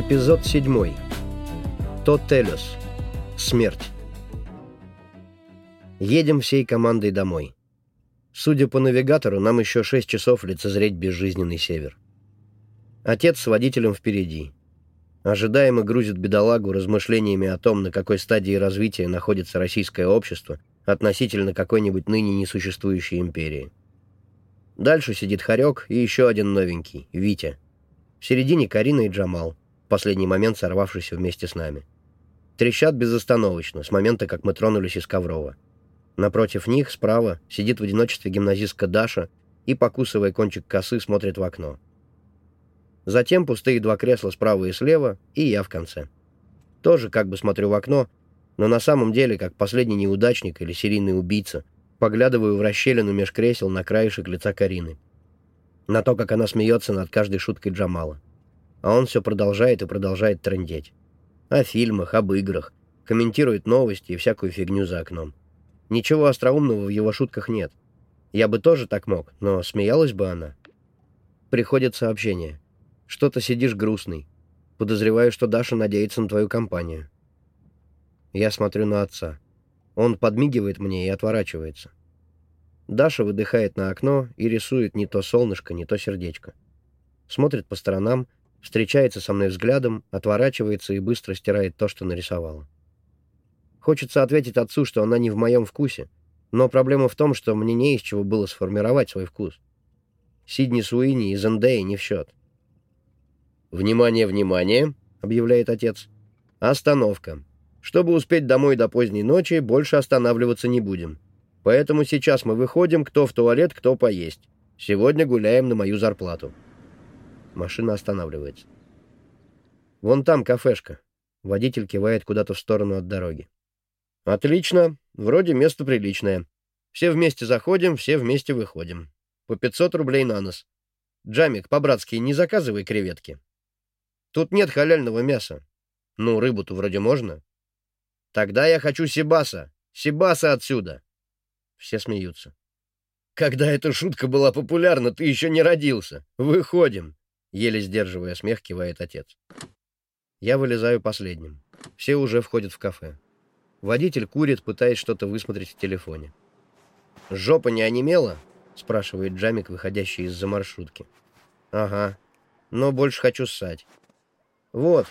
Эпизод 7. Тотелюс. Смерть. Едем всей командой домой. Судя по навигатору, нам еще 6 часов лицезреть безжизненный север. Отец с водителем впереди. Ожидаемо грузит бедолагу размышлениями о том, на какой стадии развития находится российское общество относительно какой-нибудь ныне несуществующей империи. Дальше сидит Харек и еще один новенький, Витя. В середине Карина и Джамал — последний момент сорвавшийся вместе с нами. Трещат безостановочно, с момента, как мы тронулись из Коврова. Напротив них, справа, сидит в одиночестве гимназистка Даша и, покусывая кончик косы, смотрит в окно. Затем пустые два кресла справа и слева, и я в конце. Тоже как бы смотрю в окно, но на самом деле, как последний неудачник или серийный убийца, поглядываю в расщелину меж кресел на краешек лица Карины. На то, как она смеется над каждой шуткой Джамала. А он все продолжает и продолжает трындеть. О фильмах, об играх. Комментирует новости и всякую фигню за окном. Ничего остроумного в его шутках нет. Я бы тоже так мог, но смеялась бы она. Приходит сообщение. Что-то сидишь грустный. Подозреваю, что Даша надеется на твою компанию. Я смотрю на отца. Он подмигивает мне и отворачивается. Даша выдыхает на окно и рисует не то солнышко, не то сердечко. Смотрит по сторонам встречается со мной взглядом, отворачивается и быстро стирает то, что нарисовала. Хочется ответить отцу, что она не в моем вкусе, но проблема в том, что мне не из чего было сформировать свой вкус. Сидни Суини и Зендея не в счет. «Внимание, внимание!» — объявляет отец. «Остановка. Чтобы успеть домой до поздней ночи, больше останавливаться не будем. Поэтому сейчас мы выходим, кто в туалет, кто поесть. Сегодня гуляем на мою зарплату». Машина останавливается. «Вон там кафешка». Водитель кивает куда-то в сторону от дороги. «Отлично. Вроде место приличное. Все вместе заходим, все вместе выходим. По 500 рублей на нос. Джамик, по-братски, не заказывай креветки. Тут нет халяльного мяса. Ну, рыбу-то вроде можно. Тогда я хочу сибаса. Сибаса отсюда!» Все смеются. «Когда эта шутка была популярна, ты еще не родился. Выходим!» Еле сдерживая смех, кивает отец. Я вылезаю последним. Все уже входят в кафе. Водитель курит, пытаясь что-то высмотреть в телефоне. «Жопа не онемела?» — спрашивает Джамик, выходящий из-за маршрутки. «Ага. Но больше хочу ссать». «Вот».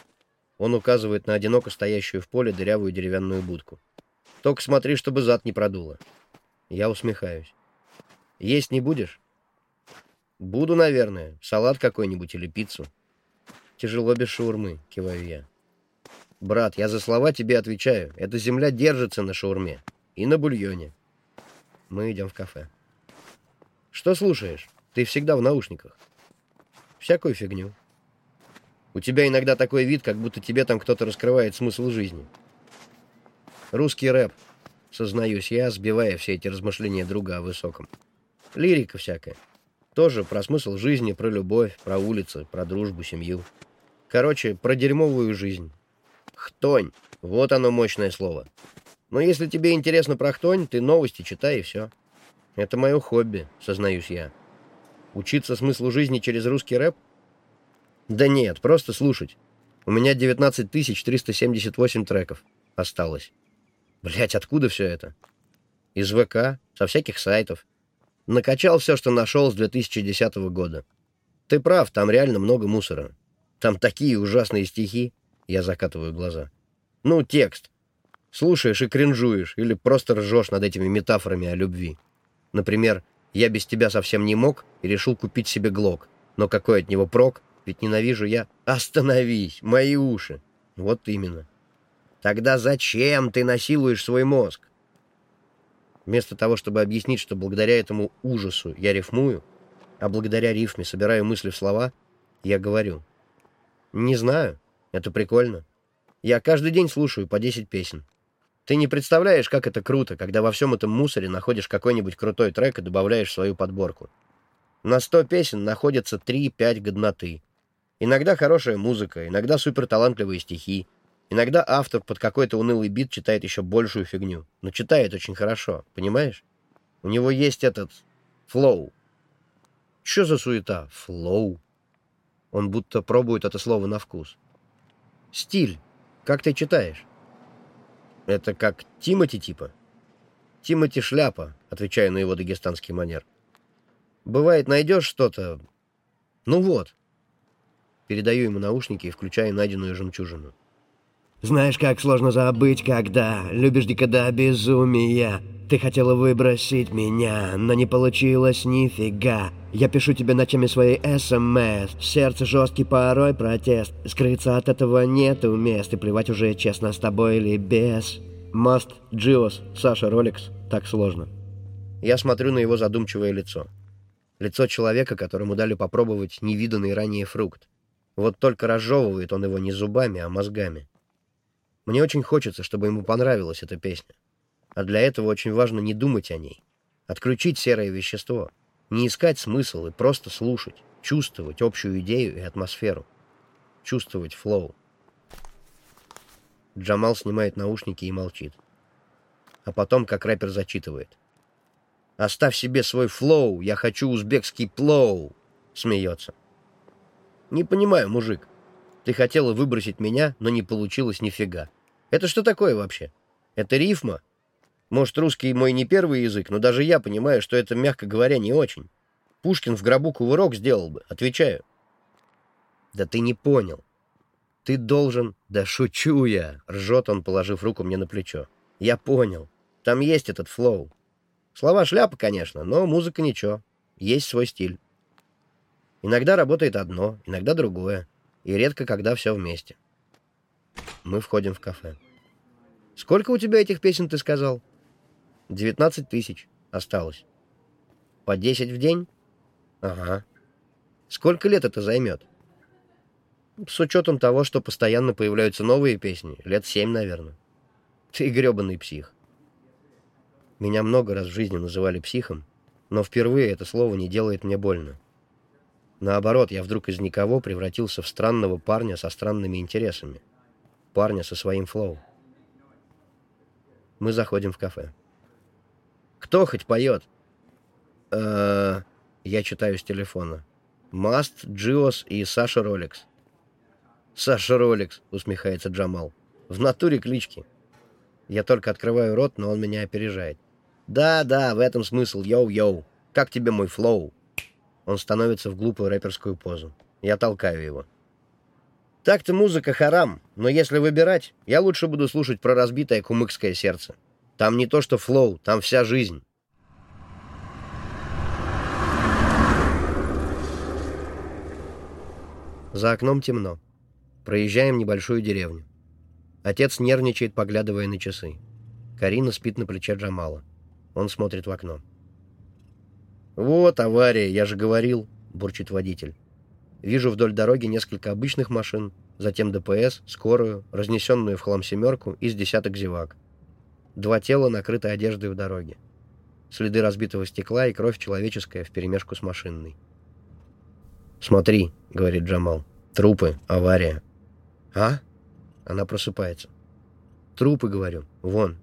Он указывает на одиноко стоящую в поле дырявую деревянную будку. «Только смотри, чтобы зад не продуло». Я усмехаюсь. «Есть не будешь?» «Буду, наверное. Салат какой-нибудь или пиццу». «Тяжело без шаурмы», — киваю я. «Брат, я за слова тебе отвечаю. Эта земля держится на шаурме. И на бульоне». Мы идем в кафе. «Что слушаешь? Ты всегда в наушниках». «Всякую фигню». «У тебя иногда такой вид, как будто тебе там кто-то раскрывает смысл жизни». «Русский рэп», — сознаюсь я, сбивая все эти размышления друга о высоком. «Лирика всякая». Тоже про смысл жизни, про любовь, про улицы, про дружбу, семью. Короче, про дерьмовую жизнь. Хтонь. Вот оно мощное слово. Но если тебе интересно про хтонь, ты новости читай и все. Это мое хобби, сознаюсь я. Учиться смыслу жизни через русский рэп? Да нет, просто слушать. У меня 19 378 треков осталось. Блять, откуда все это? Из ВК, со всяких сайтов. Накачал все, что нашел с 2010 года. Ты прав, там реально много мусора. Там такие ужасные стихи. Я закатываю глаза. Ну, текст. Слушаешь и кринжуешь, или просто ржешь над этими метафорами о любви. Например, «Я без тебя совсем не мог» и решил купить себе глок. Но какой от него прок? Ведь ненавижу я. Остановись, мои уши. Вот именно. Тогда зачем ты насилуешь свой мозг? Вместо того, чтобы объяснить, что благодаря этому ужасу я рифмую, а благодаря рифме собираю мысли в слова, я говорю. Не знаю. Это прикольно. Я каждый день слушаю по 10 песен. Ты не представляешь, как это круто, когда во всем этом мусоре находишь какой-нибудь крутой трек и добавляешь в свою подборку. На 100 песен находятся 3-5 годноты. Иногда хорошая музыка, иногда суперталантливые стихи, Иногда автор под какой-то унылый бит читает еще большую фигню. Но читает очень хорошо, понимаешь? У него есть этот флоу. Что за суета? Флоу. Он будто пробует это слово на вкус. Стиль. Как ты читаешь? Это как Тимати типа? Тимати шляпа, отвечаю на его дагестанский манер. Бывает, найдешь что-то... Ну вот. Передаю ему наушники и включаю найденную жемчужину. Знаешь, как сложно забыть, когда любишь дико до безумия. Ты хотела выбросить меня, но не получилось нифига. Я пишу тебе ночами свои СМС. Сердце жесткий порой протест. Скрыться от этого нету мест. И плевать уже честно с тобой или без. Маст, Джиос, Саша, Ролекс. Так сложно. Я смотрю на его задумчивое лицо. Лицо человека, которому дали попробовать невиданный ранее фрукт. Вот только разжевывает он его не зубами, а мозгами. Мне очень хочется, чтобы ему понравилась эта песня. А для этого очень важно не думать о ней. Отключить серое вещество. Не искать смысл и просто слушать, чувствовать общую идею и атмосферу. Чувствовать flow. Джамал снимает наушники и молчит. А потом, как рэпер, зачитывает. «Оставь себе свой flow, я хочу узбекский плоу!» Смеется. «Не понимаю, мужик. Ты хотела выбросить меня, но не получилось нифига. Это что такое вообще? Это рифма? Может, русский мой не первый язык, но даже я понимаю, что это, мягко говоря, не очень. Пушкин в гробу кувырок сделал бы, отвечаю. Да ты не понял. Ты должен... Да шучу я, ржет он, положив руку мне на плечо. Я понял. Там есть этот флоу. Слова шляпа, конечно, но музыка ничего. Есть свой стиль. Иногда работает одно, иногда другое. И редко, когда все вместе. Мы входим в кафе. «Сколько у тебя этих песен, ты сказал?» «Девятнадцать тысяч. Осталось». «По десять в день?» «Ага. Сколько лет это займет?» «С учетом того, что постоянно появляются новые песни. Лет семь, наверное». «Ты гребаный псих». Меня много раз в жизни называли психом, но впервые это слово не делает мне больно. Наоборот, я вдруг из никого превратился в странного парня со странными интересами парня со своим флоу. Мы заходим в кафе. «Кто хоть поет?» э Я читаю с телефона. «Маст, Джиос и Саша Ролекс». «Саша Ролекс», — усмехается Джамал. «В натуре клички». Я только открываю рот, но он меня опережает. «Да, да, в этом смысл, йоу-йоу. Как тебе мой flow?» Он становится в глупую рэперскую позу. Я толкаю его. Так-то музыка харам, но если выбирать, я лучше буду слушать про разбитое кумыкское сердце. Там не то что flow, там вся жизнь. За окном темно. Проезжаем небольшую деревню. Отец нервничает, поглядывая на часы. Карина спит на плече Джамала. Он смотрит в окно. «Вот авария, я же говорил», — бурчит водитель. Вижу вдоль дороги несколько обычных машин, затем ДПС, скорую, разнесенную в хлам семерку и с десяток зевак. Два тела накрыты одеждой в дороге. Следы разбитого стекла и кровь человеческая вперемешку с машинной. «Смотри», — говорит Джамал, — «трупы, авария». «А?» Она просыпается. «Трупы, — говорю, — вон».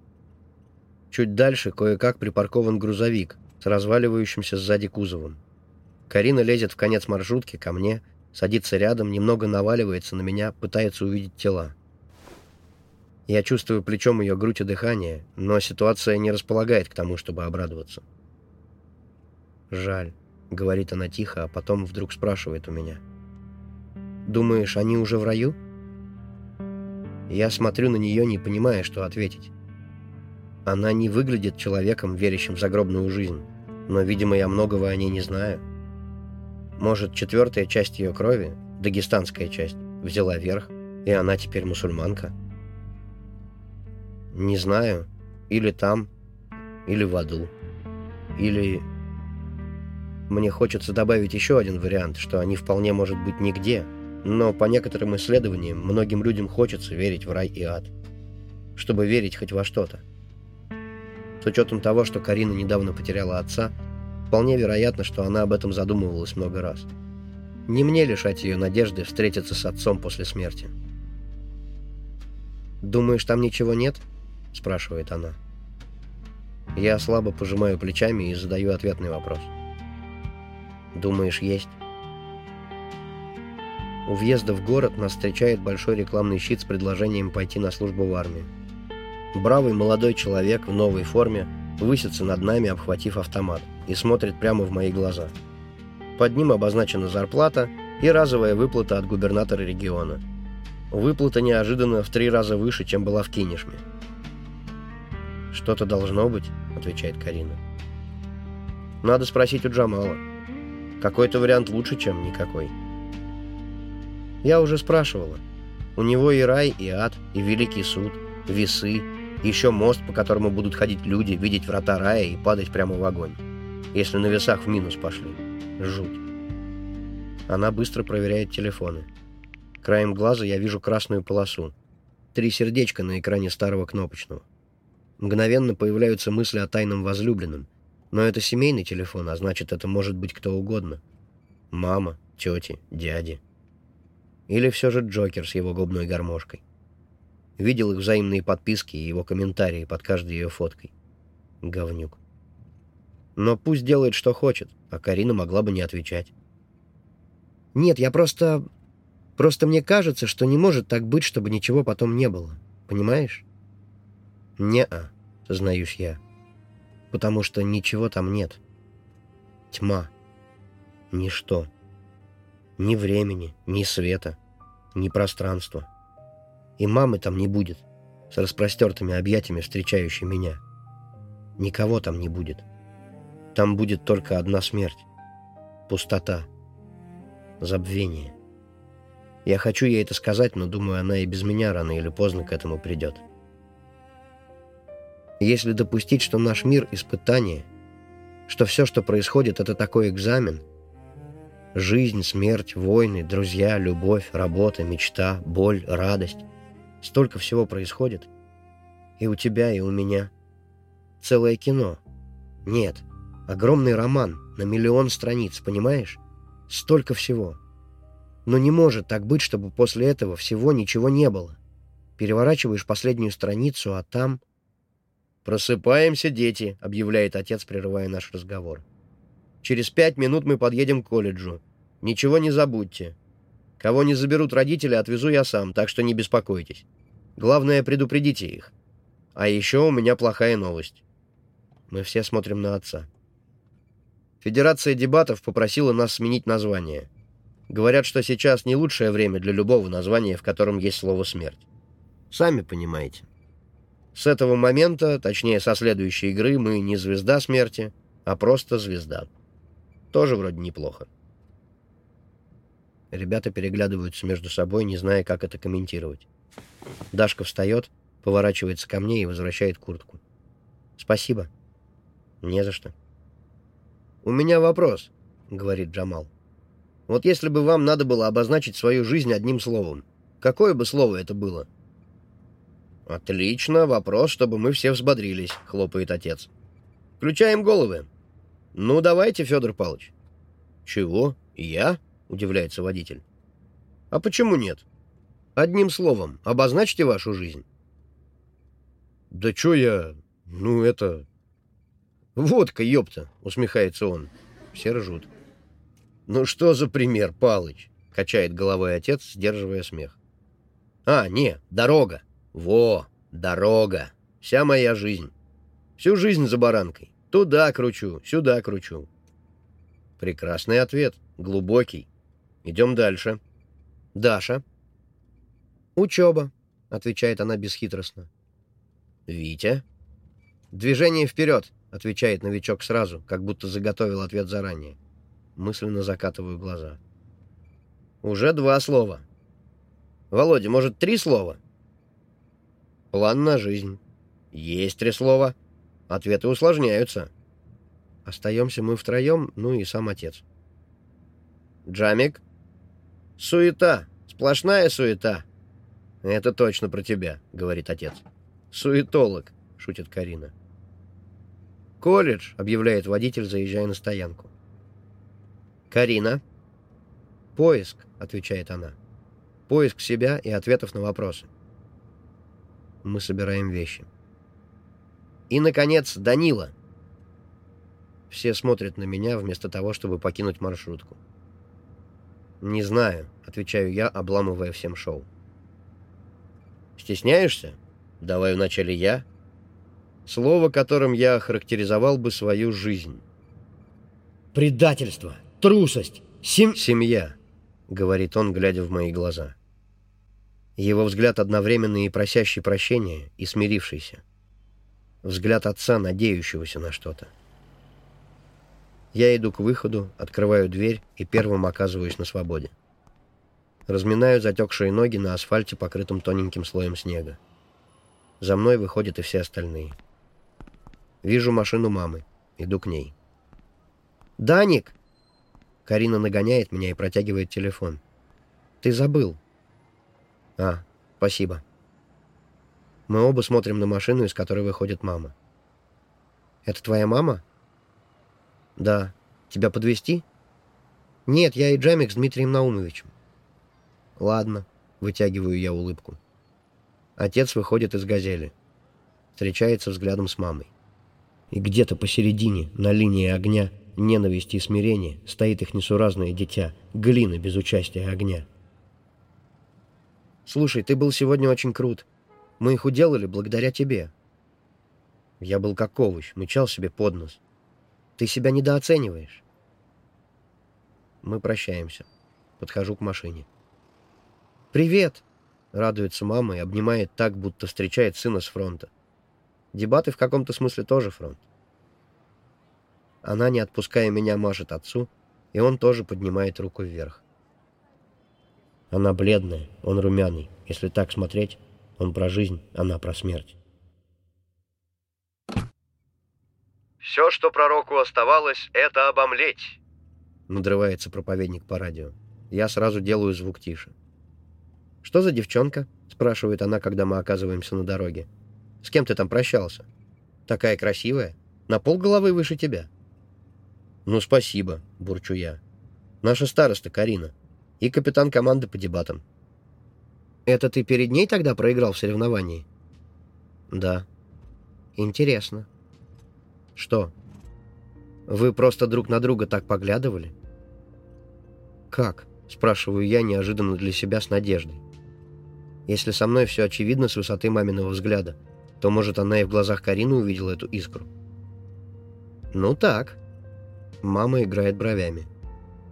Чуть дальше кое-как припаркован грузовик с разваливающимся сзади кузовом. Карина лезет в конец маршрутки ко мне, садится рядом, немного наваливается на меня, пытается увидеть тела. Я чувствую плечом ее грудь и дыхание, но ситуация не располагает к тому, чтобы обрадоваться. «Жаль», — говорит она тихо, а потом вдруг спрашивает у меня. «Думаешь, они уже в раю?» Я смотрю на нее, не понимая, что ответить. Она не выглядит человеком, верящим в загробную жизнь, но, видимо, я многого о ней не знаю. Может, четвертая часть ее крови, дагестанская часть, взяла верх, и она теперь мусульманка? Не знаю. Или там, или в аду. Или... Мне хочется добавить еще один вариант, что они вполне может быть нигде, но по некоторым исследованиям многим людям хочется верить в рай и ад. Чтобы верить хоть во что-то. С учетом того, что Карина недавно потеряла отца, Вполне вероятно, что она об этом задумывалась много раз. Не мне лишать ее надежды встретиться с отцом после смерти. «Думаешь, там ничего нет?» — спрашивает она. Я слабо пожимаю плечами и задаю ответный вопрос. «Думаешь, есть?» У въезда в город нас встречает большой рекламный щит с предложением пойти на службу в армию. Бравый молодой человек в новой форме высится над нами, обхватив автомат, и смотрит прямо в мои глаза. Под ним обозначена зарплата и разовая выплата от губернатора региона. Выплата неожиданно в три раза выше, чем была в Кинешме. «Что-то должно быть», — отвечает Карина. «Надо спросить у Джамала. Какой-то вариант лучше, чем никакой». Я уже спрашивала. У него и рай, и ад, и великий суд, весы, еще мост, по которому будут ходить люди, видеть врата рая и падать прямо в огонь. Если на весах в минус пошли. Жуть. Она быстро проверяет телефоны. Краем глаза я вижу красную полосу. Три сердечка на экране старого кнопочного. Мгновенно появляются мысли о тайном возлюбленном. Но это семейный телефон, а значит, это может быть кто угодно. Мама, тети, дяди. Или все же Джокер с его губной гармошкой. Видел их взаимные подписки и его комментарии под каждой ее фоткой. Говнюк. Но пусть делает, что хочет, а Карина могла бы не отвечать. «Нет, я просто... Просто мне кажется, что не может так быть, чтобы ничего потом не было. Понимаешь?» «Не-а», — сознаюсь я. «Потому что ничего там нет. Тьма. Ничто. Ни времени, ни света, ни пространства. И мамы там не будет, с распростертыми объятиями встречающей меня. Никого там не будет. Там будет только одна смерть. Пустота. Забвение. Я хочу ей это сказать, но думаю, она и без меня рано или поздно к этому придет. Если допустить, что наш мир — испытание, что все, что происходит, это такой экзамен — Жизнь, смерть, войны, друзья, любовь, работа, мечта, боль, радость. Столько всего происходит. И у тебя, и у меня. Целое кино. Нет, огромный роман на миллион страниц, понимаешь? Столько всего. Но не может так быть, чтобы после этого всего ничего не было. Переворачиваешь последнюю страницу, а там... «Просыпаемся, дети», — объявляет отец, прерывая наш разговор. Через пять минут мы подъедем к колледжу. Ничего не забудьте. Кого не заберут родители, отвезу я сам, так что не беспокойтесь. Главное, предупредите их. А еще у меня плохая новость. Мы все смотрим на отца. Федерация дебатов попросила нас сменить название. Говорят, что сейчас не лучшее время для любого названия, в котором есть слово «смерть». Сами понимаете. С этого момента, точнее, со следующей игры, мы не звезда смерти, а просто звезда. Тоже вроде неплохо. Ребята переглядываются между собой, не зная, как это комментировать. Дашка встает, поворачивается ко мне и возвращает куртку. «Спасибо». «Не за что». «У меня вопрос», — говорит Джамал. «Вот если бы вам надо было обозначить свою жизнь одним словом, какое бы слово это было?» «Отлично, вопрос, чтобы мы все взбодрились», — хлопает отец. «Включаем головы. «Ну, давайте, Федор Павлович». «Чего? Я?» — удивляется водитель. «А почему нет? Одним словом, обозначьте вашу жизнь». «Да чё я... Ну, это...» «Водка, ёпта!» — усмехается он. Все ржут. «Ну что за пример, Палыч?» — качает головой отец, сдерживая смех. «А, не, дорога. Во, дорога. Вся моя жизнь. Всю жизнь за баранкой. Туда кручу, сюда кручу. Прекрасный ответ, глубокий. Идем дальше. Даша. Учеба, отвечает она бесхитростно. Витя. Движение вперед, отвечает новичок сразу, как будто заготовил ответ заранее. Мысленно закатываю глаза. Уже два слова. Володя, может, три слова? План на жизнь. Есть три слова. Ответы усложняются. Остаемся мы втроем, ну и сам отец. Джамик? Суета. Сплошная суета. Это точно про тебя, говорит отец. Суетолог, шутит Карина. Колледж, объявляет водитель, заезжая на стоянку. Карина? Поиск, отвечает она. Поиск себя и ответов на вопросы. Мы собираем вещи. И, наконец, Данила. Все смотрят на меня вместо того, чтобы покинуть маршрутку. «Не знаю», — отвечаю я, обламывая всем шоу. «Стесняешься? Давай вначале я». Слово, которым я охарактеризовал бы свою жизнь. «Предательство, трусость, сем... «Семья», — говорит он, глядя в мои глаза. Его взгляд одновременно и просящий прощения, и смирившийся. Взгляд отца, надеющегося на что-то. Я иду к выходу, открываю дверь и первым оказываюсь на свободе. Разминаю затекшие ноги на асфальте, покрытом тоненьким слоем снега. За мной выходят и все остальные. Вижу машину мамы. Иду к ней. «Даник!» Карина нагоняет меня и протягивает телефон. «Ты забыл». «А, спасибо». Мы оба смотрим на машину, из которой выходит мама. «Это твоя мама?» «Да. Тебя подвести? «Нет, я и Джамик с Дмитрием Наумовичем». «Ладно», — вытягиваю я улыбку. Отец выходит из «Газели». Встречается взглядом с мамой. И где-то посередине, на линии огня, ненависти и смирения, стоит их несуразное дитя, глина без участия огня. «Слушай, ты был сегодня очень крут. Мы их уделали благодаря тебе». Я был как овощ, мычал себе под нос. Ты себя недооцениваешь. Мы прощаемся. Подхожу к машине. «Привет!» — радуется мама и обнимает так, будто встречает сына с фронта. Дебаты в каком-то смысле тоже фронт. Она, не отпуская меня, машет отцу, и он тоже поднимает руку вверх. Она бледная, он румяный. Если так смотреть, он про жизнь, она про смерть. Все, что пророку оставалось, это обомлеть. Надрывается проповедник по радио. Я сразу делаю звук тише. «Что за девчонка?» — спрашивает она, когда мы оказываемся на дороге. «С кем ты там прощался? Такая красивая. На пол головы выше тебя». «Ну, спасибо», — бурчу я. «Наша староста Карина. И капитан команды по дебатам». «Это ты перед ней тогда проиграл в соревновании?» «Да». «Интересно. «Что? Вы просто друг на друга так поглядывали?» «Как?» — спрашиваю я неожиданно для себя с надеждой. Если со мной все очевидно с высоты маминого взгляда, то, может, она и в глазах Карины увидела эту искру. «Ну так». Мама играет бровями.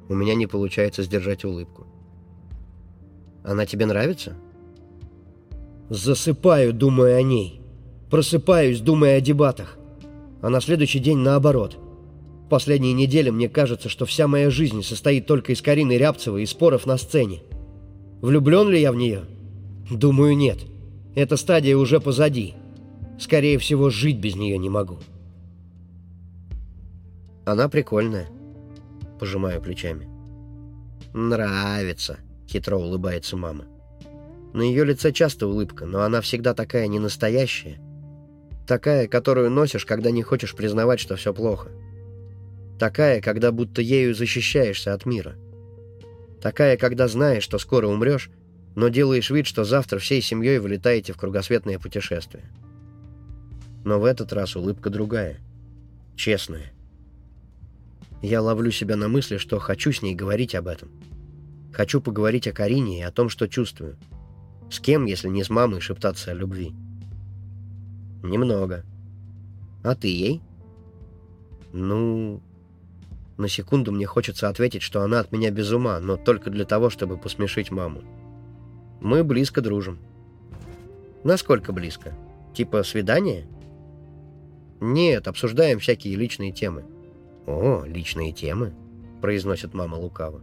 У меня не получается сдержать улыбку. «Она тебе нравится?» Засыпаю, думая о ней. Просыпаюсь, думая о дебатах а на следующий день наоборот. В последние недели мне кажется, что вся моя жизнь состоит только из Карины Рябцевой и споров на сцене. Влюблен ли я в нее? Думаю, нет. Эта стадия уже позади. Скорее всего, жить без нее не могу. Она прикольная. Пожимаю плечами. Нравится, хитро улыбается мама. На ее лице часто улыбка, но она всегда такая ненастоящая, Такая, которую носишь, когда не хочешь признавать, что все плохо. Такая, когда будто ею защищаешься от мира. Такая, когда знаешь, что скоро умрешь, но делаешь вид, что завтра всей семьей вылетаете в кругосветное путешествие. Но в этот раз улыбка другая. Честная. Я ловлю себя на мысли, что хочу с ней говорить об этом. Хочу поговорить о Карине и о том, что чувствую. С кем, если не с мамой, шептаться о любви. Немного. А ты ей? Ну... На секунду мне хочется ответить, что она от меня без ума, но только для того, чтобы посмешить маму. Мы близко дружим. Насколько близко? Типа свидание? Нет, обсуждаем всякие личные темы. О, личные темы? Произносит мама лукаво.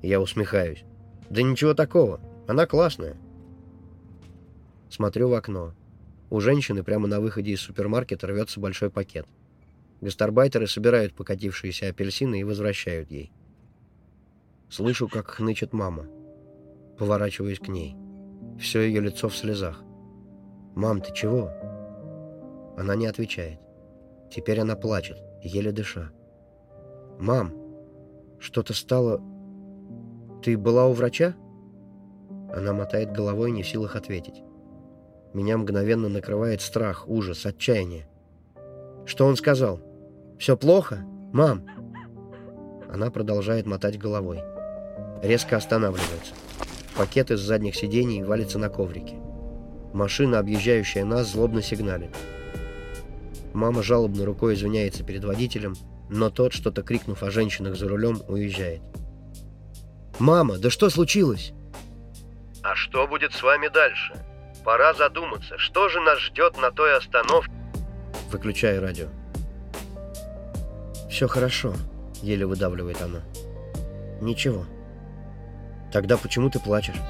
Я усмехаюсь. Да ничего такого, она классная. Смотрю в окно. У женщины прямо на выходе из супермаркета рвется большой пакет. Гастарбайтеры собирают покатившиеся апельсины и возвращают ей. Слышу, как хнычет мама. Поворачиваюсь к ней. Все ее лицо в слезах. «Мам, ты чего?» Она не отвечает. Теперь она плачет, еле дыша. «Мам, что-то стало... Ты была у врача?» Она мотает головой, не в силах ответить. Меня мгновенно накрывает страх, ужас, отчаяние. Что он сказал? «Все плохо? Мам!» Она продолжает мотать головой. Резко останавливается. Пакет из задних сидений валится на коврике. Машина, объезжающая нас, злобно сигналит. Мама жалобно рукой извиняется перед водителем, но тот, что-то крикнув о женщинах за рулем, уезжает. «Мама, да что случилось?» А что будет с вами дальше? Пора задуматься, что же нас ждет на той остановке? Выключаю радио. «Все хорошо», — еле выдавливает она. «Ничего». «Тогда почему ты плачешь?»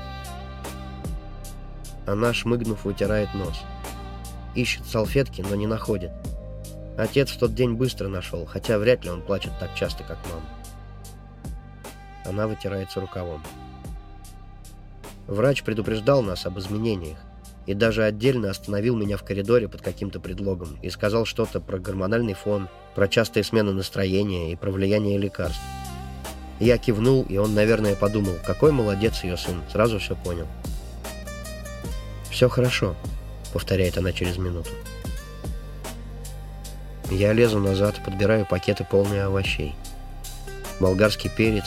Она, шмыгнув, вытирает нос. Ищет салфетки, но не находит. Отец в тот день быстро нашел, хотя вряд ли он плачет так часто, как мама. Она вытирается рукавом. Врач предупреждал нас об изменениях и даже отдельно остановил меня в коридоре под каким-то предлогом и сказал что-то про гормональный фон, про частые смены настроения и про влияние лекарств. Я кивнул, и он, наверное, подумал, какой молодец ее сын, сразу все понял. «Все хорошо», — повторяет она через минуту. Я лезу назад, подбираю пакеты полные овощей. Болгарский перец,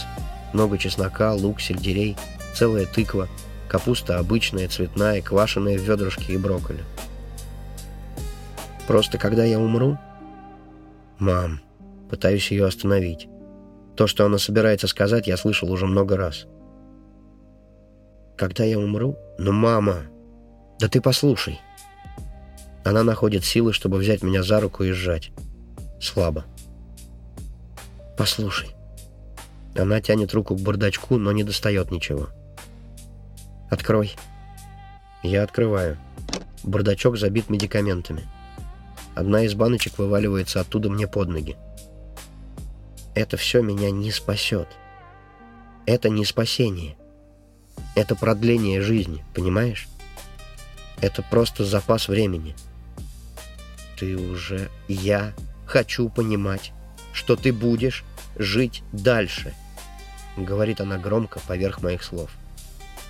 много чеснока, лук, сельдерей, целая тыква — Капуста обычная, цветная, квашеная в ведрышке и брокколи. Просто когда я умру... Мам, пытаюсь ее остановить. То, что она собирается сказать, я слышал уже много раз. Когда я умру? Ну, мама, да ты послушай. Она находит силы, чтобы взять меня за руку и сжать. Слабо. Послушай. Она тянет руку к бардачку, но не достает ничего. «Открой». Я открываю. Бардачок забит медикаментами. Одна из баночек вываливается оттуда мне под ноги. Это все меня не спасет. Это не спасение. Это продление жизни, понимаешь? Это просто запас времени. Ты уже... Я хочу понимать, что ты будешь жить дальше, говорит она громко поверх моих слов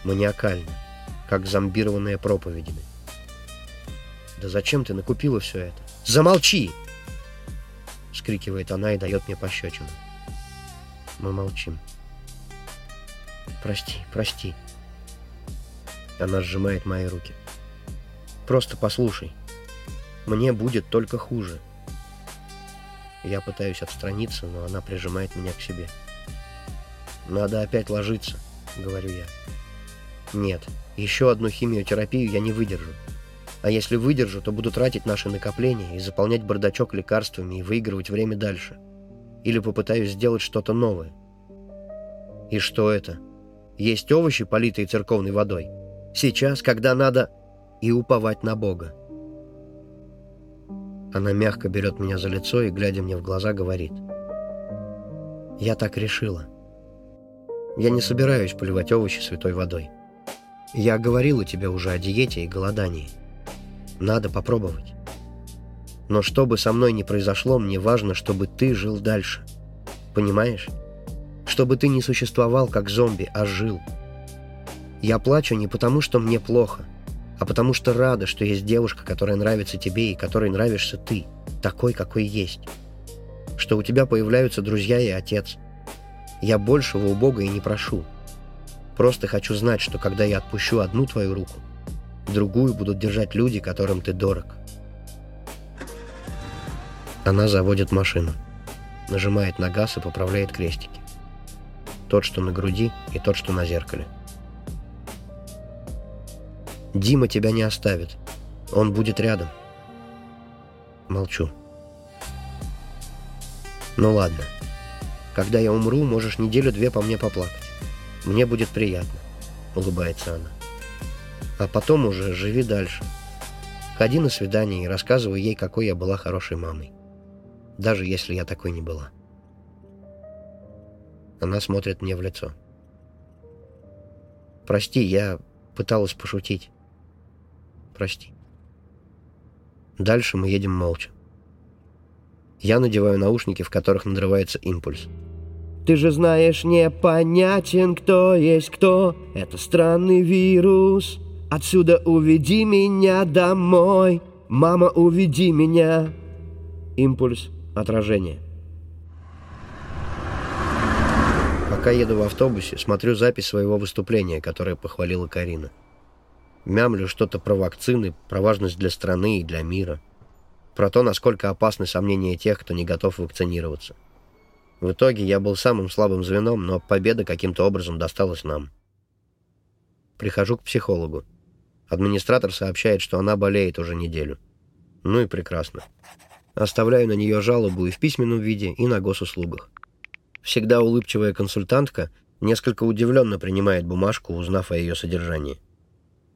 маниакально, как зомбированная проповедями. «Да зачем ты накупила все это? Замолчи!» Скрикивает она и дает мне пощечину. Мы молчим. «Прости, прости». Она сжимает мои руки. «Просто послушай. Мне будет только хуже». Я пытаюсь отстраниться, но она прижимает меня к себе. «Надо опять ложиться», — говорю я. Нет, еще одну химиотерапию я не выдержу. А если выдержу, то буду тратить наши накопления и заполнять бардачок лекарствами и выигрывать время дальше. Или попытаюсь сделать что-то новое. И что это? Есть овощи, политые церковной водой? Сейчас, когда надо и уповать на Бога. Она мягко берет меня за лицо и, глядя мне в глаза, говорит. «Я так решила. Я не собираюсь поливать овощи святой водой. Я говорила тебе уже о диете и голодании. Надо попробовать. Но что бы со мной ни произошло, мне важно, чтобы ты жил дальше. Понимаешь? Чтобы ты не существовал как зомби, а жил. Я плачу не потому, что мне плохо, а потому что рада, что есть девушка, которая нравится тебе и которой нравишься ты, такой, какой есть. Что у тебя появляются друзья и отец. Я большего у Бога и не прошу. Просто хочу знать, что когда я отпущу одну твою руку, другую будут держать люди, которым ты дорог. Она заводит машину, нажимает на газ и поправляет крестики. Тот, что на груди, и тот, что на зеркале. Дима тебя не оставит. Он будет рядом. Молчу. Ну ладно. Когда я умру, можешь неделю-две по мне поплакать. Мне будет приятно», — улыбается она. «А потом уже живи дальше. Ходи на свидание и рассказывай ей, какой я была хорошей мамой. Даже если я такой не была». Она смотрит мне в лицо. «Прости, я пыталась пошутить. Прости». Дальше мы едем молча. Я надеваю наушники, в которых надрывается импульс. Ты же знаешь, непонятен, кто есть кто. Это странный вирус. Отсюда уведи меня домой. Мама, уведи меня. Импульс отражения. Пока еду в автобусе, смотрю запись своего выступления, которое похвалила Карина. Мямлю что-то про вакцины, про важность для страны и для мира. Про то, насколько опасны сомнения тех, кто не готов вакцинироваться. В итоге я был самым слабым звеном, но победа каким-то образом досталась нам. Прихожу к психологу. Администратор сообщает, что она болеет уже неделю. Ну и прекрасно. Оставляю на нее жалобу и в письменном виде, и на госуслугах. Всегда улыбчивая консультантка несколько удивленно принимает бумажку, узнав о ее содержании.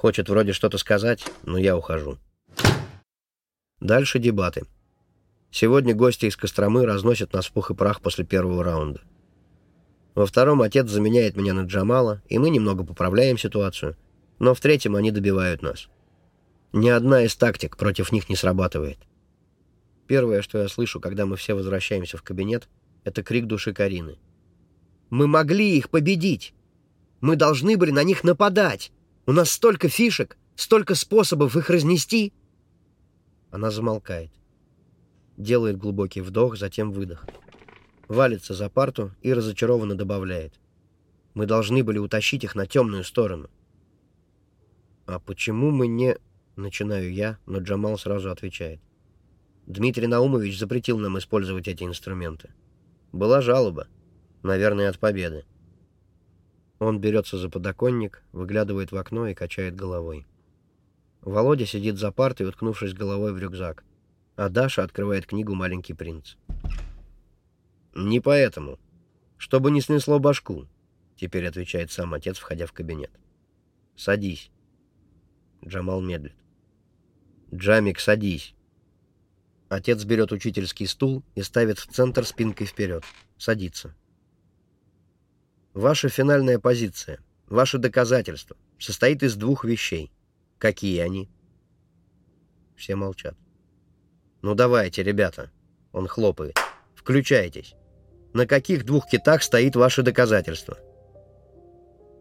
Хочет вроде что-то сказать, но я ухожу. Дальше дебаты. Сегодня гости из Костромы разносят нас в пух и прах после первого раунда. Во втором отец заменяет меня на Джамала, и мы немного поправляем ситуацию, но в третьем они добивают нас. Ни одна из тактик против них не срабатывает. Первое, что я слышу, когда мы все возвращаемся в кабинет, это крик души Карины. «Мы могли их победить! Мы должны были на них нападать! У нас столько фишек, столько способов их разнести!» Она замолкает. Делает глубокий вдох, затем выдох. Валится за парту и разочарованно добавляет. «Мы должны были утащить их на темную сторону». «А почему мы не...» Начинаю я, но Джамал сразу отвечает. Дмитрий Наумович запретил нам использовать эти инструменты. Была жалоба. Наверное, от победы. Он берется за подоконник, выглядывает в окно и качает головой. Володя сидит за партой, уткнувшись головой в рюкзак, а Даша открывает книгу «Маленький принц». «Не поэтому. Чтобы не снесло башку», — теперь отвечает сам отец, входя в кабинет. «Садись». Джамал медлит. «Джамик, садись». Отец берет учительский стул и ставит в центр спинкой вперед. Садится. Ваша финальная позиция, ваше доказательство состоит из двух вещей. Какие они? Все молчат. Ну давайте, ребята. Он хлопает. Включайтесь. На каких двух китах стоит ваше доказательство?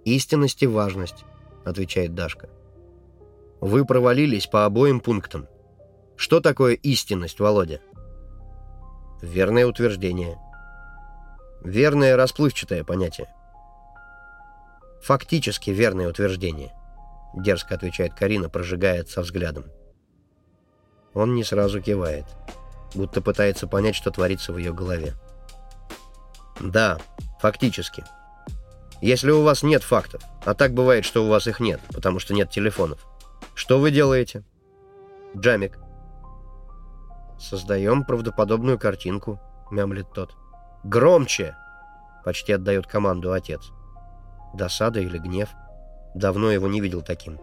Истинность и важность, отвечает Дашка. Вы провалились по обоим пунктам. Что такое истинность, Володя? Верное утверждение. Верное расплывчатое понятие. Фактически верное утверждение, дерзко отвечает Карина, прожигая со взглядом. Он не сразу кивает, будто пытается понять, что творится в ее голове. Да, фактически. Если у вас нет фактов, а так бывает, что у вас их нет, потому что нет телефонов, что вы делаете? Джамик, «Создаем правдоподобную картинку», — мямлит тот. «Громче!» — почти отдает команду отец. Досада или гнев? Давно его не видел таким.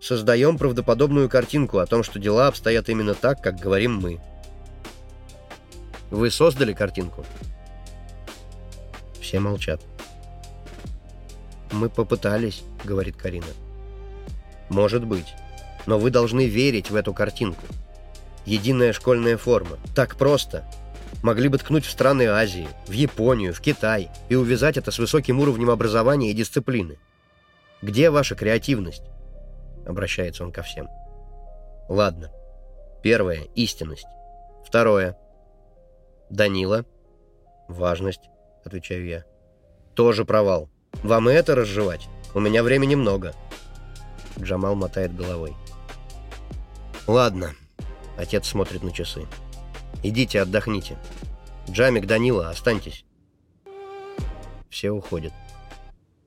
«Создаем правдоподобную картинку о том, что дела обстоят именно так, как говорим мы». «Вы создали картинку?» Все молчат. «Мы попытались», — говорит Карина. «Может быть. Но вы должны верить в эту картинку. Единая школьная форма. Так просто. Могли бы ткнуть в страны Азии, в Японию, в Китай и увязать это с высоким уровнем образования и дисциплины. Где ваша креативность? Обращается он ко всем. Ладно. Первое – истинность. Второе – Данила. Важность, отвечаю я. Тоже провал. Вам и это разжевать? У меня времени много. Джамал мотает головой. Ладно, Отец смотрит на часы. «Идите, отдохните. Джамик, Данила, останьтесь». Все уходят.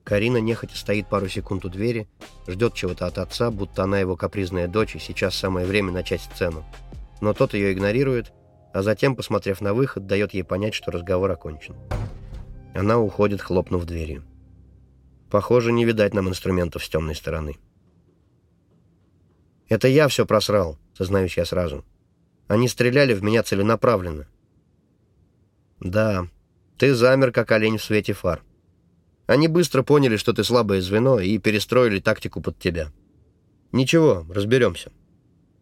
Карина нехотя стоит пару секунд у двери, ждет чего-то от отца, будто она его капризная дочь, и сейчас самое время начать сцену. Но тот ее игнорирует, а затем, посмотрев на выход, дает ей понять, что разговор окончен. Она уходит, хлопнув дверью. Похоже, не видать нам инструментов с темной стороны. «Это я все просрал», сознаюсь я сразу. Они стреляли в меня целенаправленно. Да, ты замер, как олень в свете фар. Они быстро поняли, что ты слабое звено, и перестроили тактику под тебя. Ничего, разберемся.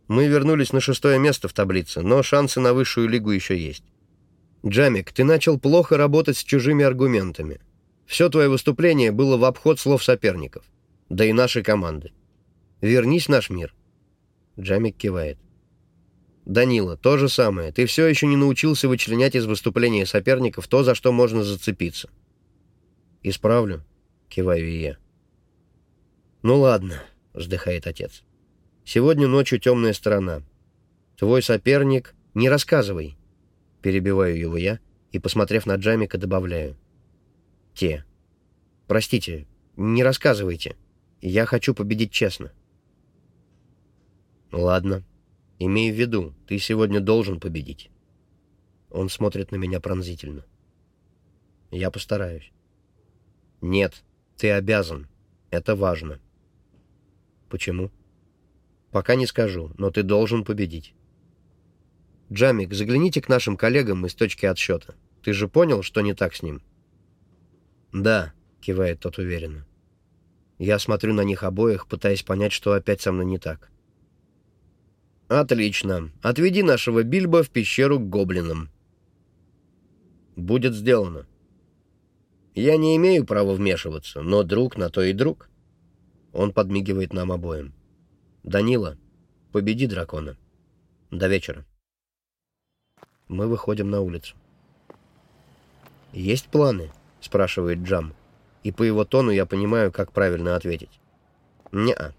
Мы вернулись на шестое место в таблице, но шансы на высшую лигу еще есть. Джамик, ты начал плохо работать с чужими аргументами. Все твое выступление было в обход слов соперников, да и нашей команды. Вернись в наш мир. Джамик кивает. «Данила, то же самое. Ты все еще не научился вычленять из выступления соперников то, за что можно зацепиться. «Исправлю», — киваю и я. «Ну ладно», — вздыхает отец. «Сегодня ночью темная сторона. Твой соперник... Не рассказывай!» Перебиваю его я и, посмотрев на Джамика, добавляю. «Те. Простите, не рассказывайте. Я хочу победить честно». «Ладно. Имей в виду, ты сегодня должен победить». Он смотрит на меня пронзительно. «Я постараюсь». «Нет, ты обязан. Это важно». «Почему?» «Пока не скажу, но ты должен победить». «Джамик, загляните к нашим коллегам из точки отсчета. Ты же понял, что не так с ним?» «Да», — кивает тот уверенно. Я смотрю на них обоих, пытаясь понять, что опять со мной не так. «Отлично. Отведи нашего Бильбо в пещеру к гоблинам». «Будет сделано». «Я не имею права вмешиваться, но друг на то и друг». Он подмигивает нам обоим. «Данила, победи дракона. До вечера». Мы выходим на улицу. «Есть планы?» — спрашивает Джам. И по его тону я понимаю, как правильно ответить. «Не-а».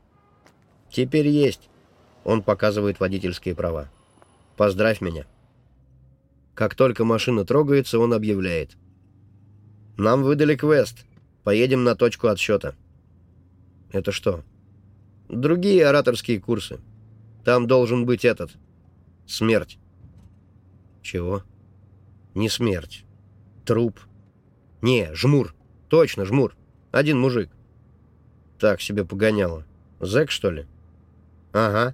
«Теперь есть». Он показывает водительские права. «Поздравь меня». Как только машина трогается, он объявляет. «Нам выдали квест. Поедем на точку отсчета». «Это что?» «Другие ораторские курсы. Там должен быть этот. Смерть». Чего? Не смерть. Труп. Не, жмур. Точно, жмур. Один мужик. Так себе погоняло. Зэк, что ли? Ага.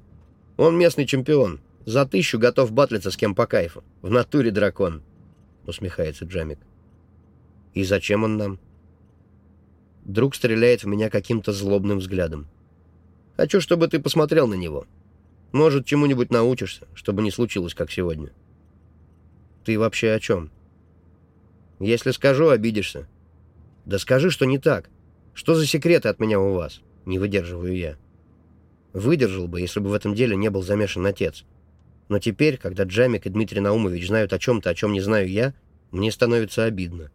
Он местный чемпион. За тысячу готов батлиться с кем по кайфу. В натуре дракон. Усмехается Джамик. И зачем он нам? Друг стреляет в меня каким-то злобным взглядом. Хочу, чтобы ты посмотрел на него. Может, чему-нибудь научишься, чтобы не случилось, как сегодня. Ты вообще о чем? Если скажу, обидишься. Да скажи, что не так. Что за секреты от меня у вас? Не выдерживаю я. Выдержал бы, если бы в этом деле не был замешан отец. Но теперь, когда Джамик и Дмитрий Наумович знают о чем-то, о чем не знаю я, мне становится обидно.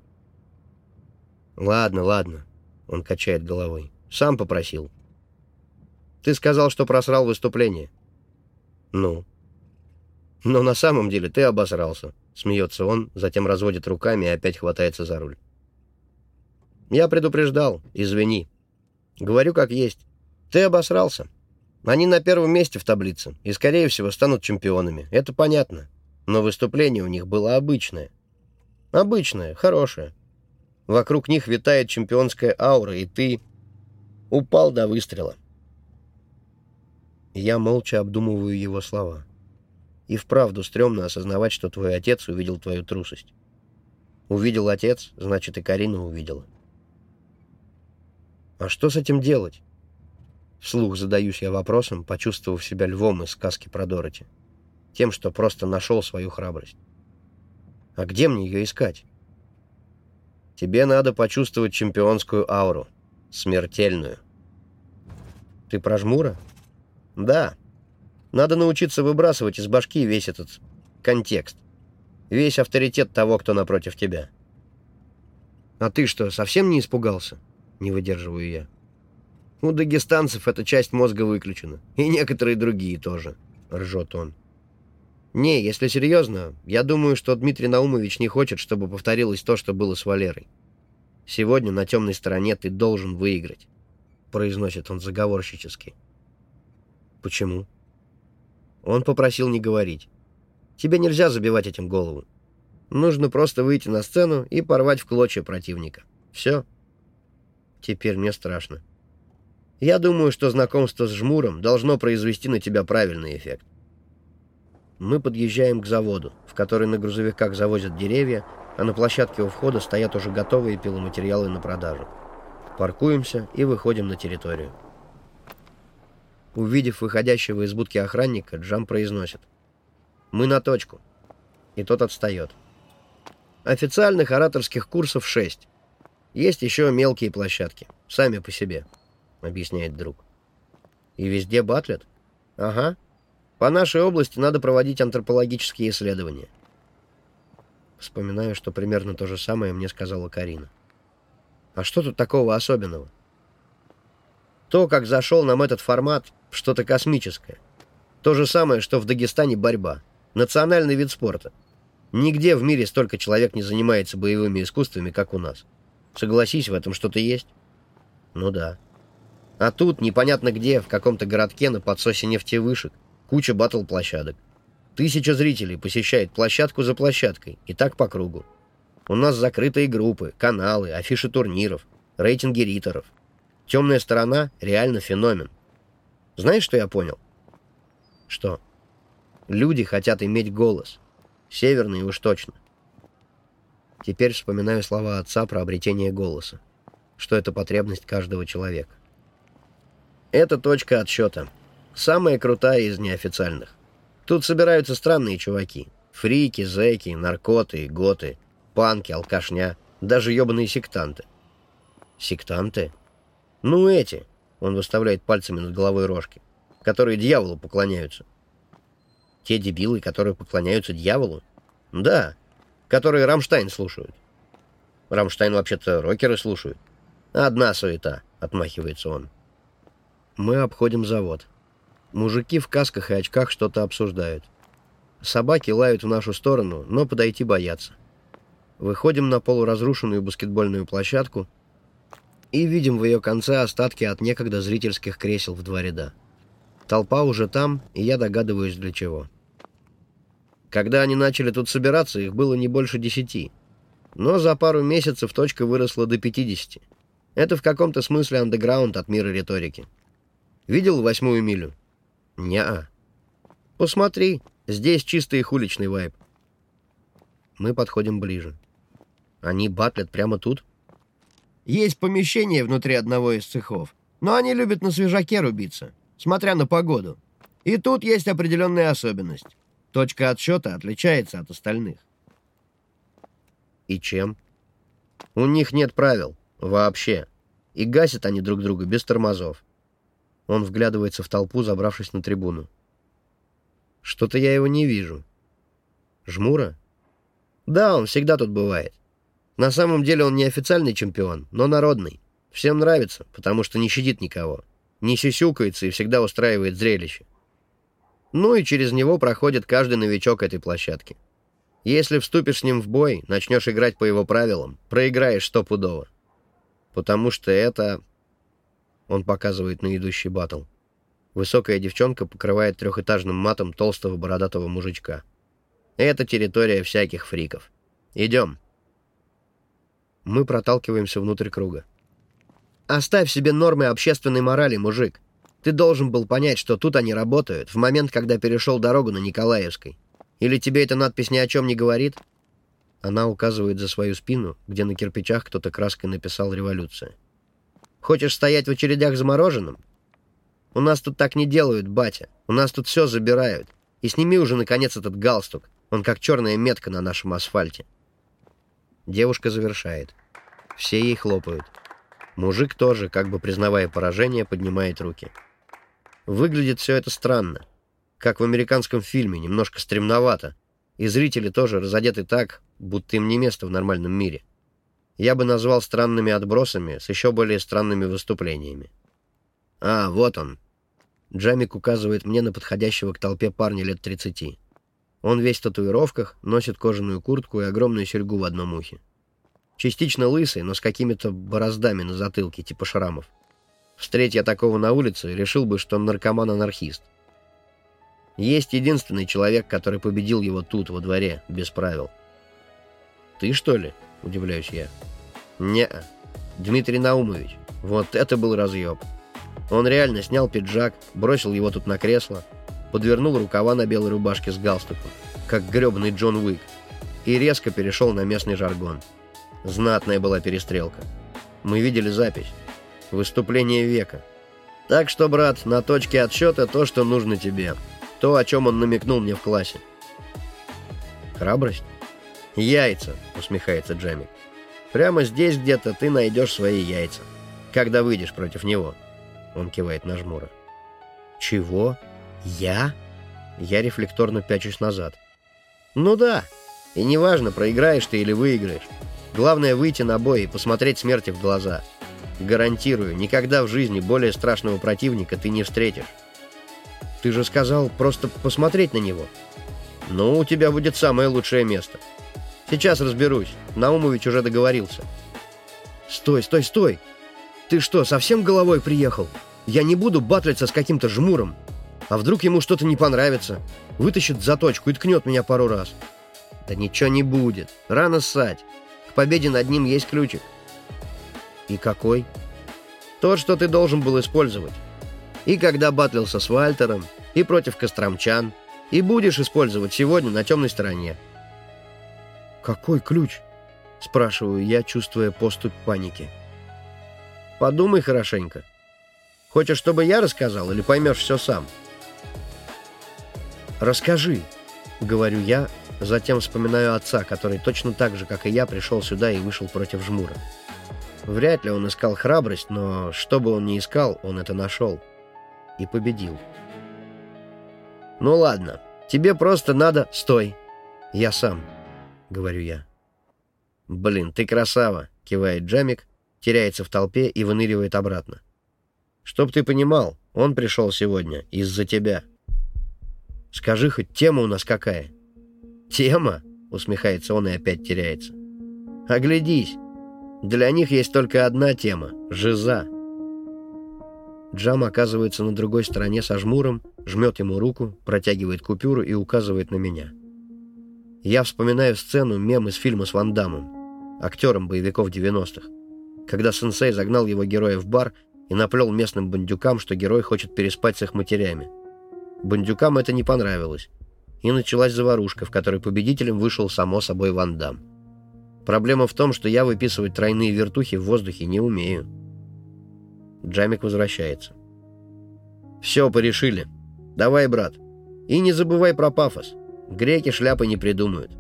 «Ладно, ладно», — он качает головой. «Сам попросил». «Ты сказал, что просрал выступление». «Ну?» «Но на самом деле ты обосрался», Смеется он, затем разводит руками и опять хватается за руль. «Я предупреждал, извини. Говорю как есть. Ты обосрался. Они на первом месте в таблице и, скорее всего, станут чемпионами. Это понятно. Но выступление у них было обычное. Обычное, хорошее. Вокруг них витает чемпионская аура, и ты упал до выстрела». Я молча обдумываю его слова. И вправду стрёмно осознавать, что твой отец увидел твою трусость. Увидел отец, значит и Карина увидела. А что с этим делать? Вслух задаюсь я вопросом, почувствовав себя львом из сказки про Дороти. Тем, что просто нашел свою храбрость. А где мне ее искать? Тебе надо почувствовать чемпионскую ауру. Смертельную. Ты про жмура? Да. Надо научиться выбрасывать из башки весь этот контекст. Весь авторитет того, кто напротив тебя. А ты что, совсем не испугался? Не выдерживаю я. У дагестанцев эта часть мозга выключена. И некоторые другие тоже. Ржет он. Не, если серьезно, я думаю, что Дмитрий Наумович не хочет, чтобы повторилось то, что было с Валерой. Сегодня на темной стороне ты должен выиграть. Произносит он заговорщически. Почему? Он попросил не говорить. Тебе нельзя забивать этим голову. Нужно просто выйти на сцену и порвать в клочья противника. Все. Теперь мне страшно. Я думаю, что знакомство с Жмуром должно произвести на тебя правильный эффект. Мы подъезжаем к заводу, в который на грузовиках завозят деревья, а на площадке у входа стоят уже готовые пиломатериалы на продажу. Паркуемся и выходим на территорию. Увидев выходящего из будки охранника, Джам произносит. «Мы на точку». И тот отстает. Официальных ораторских курсов шесть. Есть еще мелкие площадки, сами по себе, объясняет друг. И везде батлят? Ага. По нашей области надо проводить антропологические исследования. Вспоминаю, что примерно то же самое мне сказала Карина. А что тут такого особенного? То, как зашел нам этот формат, что-то космическое. То же самое, что в Дагестане борьба. Национальный вид спорта. Нигде в мире столько человек не занимается боевыми искусствами, как у нас. Согласись, в этом что-то есть? Ну да. А тут, непонятно где, в каком-то городке на подсосе нефтевышек, куча батл-площадок. Тысяча зрителей посещает площадку за площадкой, и так по кругу. У нас закрытые группы, каналы, афиши турниров, рейтинги риторов. Темная сторона — реально феномен. Знаешь, что я понял? Что? Люди хотят иметь голос. Северный уж точно. Теперь вспоминаю слова отца про обретение голоса. Что это потребность каждого человека. Это точка отсчета. Самая крутая из неофициальных. Тут собираются странные чуваки. Фрики, зэки, наркоты, готы — панки, алкашня, даже ебаные сектанты. Сектанты? Ну эти, он выставляет пальцами над головой рожки, которые дьяволу поклоняются. Те дебилы, которые поклоняются дьяволу? Да, которые Рамштайн слушают. Рамштайн вообще-то рокеры слушают. Одна суета, отмахивается он. Мы обходим завод. Мужики в касках и очках что-то обсуждают. Собаки лают в нашу сторону, но подойти боятся. Выходим на полуразрушенную баскетбольную площадку и видим в ее конце остатки от некогда зрительских кресел в два ряда. Толпа уже там, и я догадываюсь для чего. Когда они начали тут собираться, их было не больше десяти. Но за пару месяцев точка выросла до пятидесяти. Это в каком-то смысле андеграунд от мира риторики. Видел восьмую милю? Неа. Посмотри, здесь чистый их уличный вайб. Мы подходим ближе. Они батлят прямо тут? Есть помещение внутри одного из цехов, но они любят на свежаке рубиться, смотря на погоду. И тут есть определенная особенность. Точка отсчета отличается от остальных. И чем? У них нет правил. Вообще. И гасят они друг друга без тормозов. Он вглядывается в толпу, забравшись на трибуну. Что-то я его не вижу. Жмура? Да, он всегда тут бывает. На самом деле он не официальный чемпион, но народный. Всем нравится, потому что не щадит никого. Не сисюкается и всегда устраивает зрелище. Ну и через него проходит каждый новичок этой площадки. Если вступишь с ним в бой, начнешь играть по его правилам, проиграешь стопудово. Потому что это... Он показывает на идущий батл. Высокая девчонка покрывает трехэтажным матом толстого бородатого мужичка. Это территория всяких фриков. Идем. Мы проталкиваемся внутрь круга. «Оставь себе нормы общественной морали, мужик. Ты должен был понять, что тут они работают в момент, когда перешел дорогу на Николаевской. Или тебе эта надпись ни о чем не говорит?» Она указывает за свою спину, где на кирпичах кто-то краской написал «Революция». «Хочешь стоять в очередях замороженным? У нас тут так не делают, батя. У нас тут все забирают. И сними уже, наконец, этот галстук. Он как черная метка на нашем асфальте». Девушка завершает. Все ей хлопают. Мужик тоже, как бы признавая поражение, поднимает руки. Выглядит все это странно. Как в американском фильме, немножко стремновато. И зрители тоже разодеты так, будто им не место в нормальном мире. Я бы назвал странными отбросами с еще более странными выступлениями. А, вот он. Джамик указывает мне на подходящего к толпе парня лет 30. Он весь в татуировках, носит кожаную куртку и огромную серьгу в одном ухе. Частично лысый, но с какими-то бороздами на затылке, типа шрамов. Встреть я такого на улице, решил бы, что он наркоман-анархист. Есть единственный человек, который победил его тут, во дворе, без правил. «Ты, что ли?» — удивляюсь я. не Дмитрий Наумович. Вот это был разъеб. Он реально снял пиджак, бросил его тут на кресло, подвернул рукава на белой рубашке с галстуком, как гребаный Джон Уик, и резко перешел на местный жаргон. Знатная была перестрелка. Мы видели запись. Выступление века. Так что, брат, на точке отсчета то, что нужно тебе. То, о чем он намекнул мне в классе. Храбрость? Яйца, усмехается Джамик. Прямо здесь где-то ты найдешь свои яйца. Когда выйдешь против него. Он кивает на жмура. Чего? Я? Я рефлекторно пячусь назад. Ну да. И неважно, проиграешь ты или выиграешь. Главное выйти на бой и посмотреть смерти в глаза. Гарантирую, никогда в жизни более страшного противника ты не встретишь. Ты же сказал просто посмотреть на него. Ну, у тебя будет самое лучшее место. Сейчас разберусь. Наумович уже договорился. Стой, стой, стой! Ты что, совсем головой приехал? Я не буду батлиться с каким-то жмуром. А вдруг ему что-то не понравится? Вытащит заточку и ткнет меня пару раз. Да ничего не будет. Рано ссать. К победе над ним есть ключик. И какой? Тот, что ты должен был использовать. И когда батлился с Вальтером, и против Костромчан, и будешь использовать сегодня на темной стороне. «Какой ключ?» — спрашиваю я, чувствуя поступь паники. «Подумай хорошенько. Хочешь, чтобы я рассказал, или поймешь все сам?» «Расскажи», — говорю я, затем вспоминаю отца, который точно так же, как и я, пришел сюда и вышел против жмура. Вряд ли он искал храбрость, но что бы он ни искал, он это нашел. И победил. «Ну ладно, тебе просто надо...» «Стой! Я сам», — говорю я. «Блин, ты красава!» — кивает Джамик, теряется в толпе и выныривает обратно. «Чтоб ты понимал, он пришел сегодня из-за тебя». «Скажи хоть, тема у нас какая?» «Тема?» — усмехается он и опять теряется. «Оглядись! Для них есть только одна тема — жиза». Джам оказывается на другой стороне со жмуром, жмет ему руку, протягивает купюру и указывает на меня. Я вспоминаю сцену мем из фильма с Ван Дамом, актером боевиков 90-х, когда сенсей загнал его героя в бар и наплел местным бандюкам, что герой хочет переспать с их матерями. Бандюкам это не понравилось, и началась заварушка, в которой победителем вышел само собой Ван Дам. Проблема в том, что я выписывать тройные вертухи в воздухе не умею. Джамик возвращается. «Все, порешили. Давай, брат. И не забывай про пафос. Греки шляпы не придумают».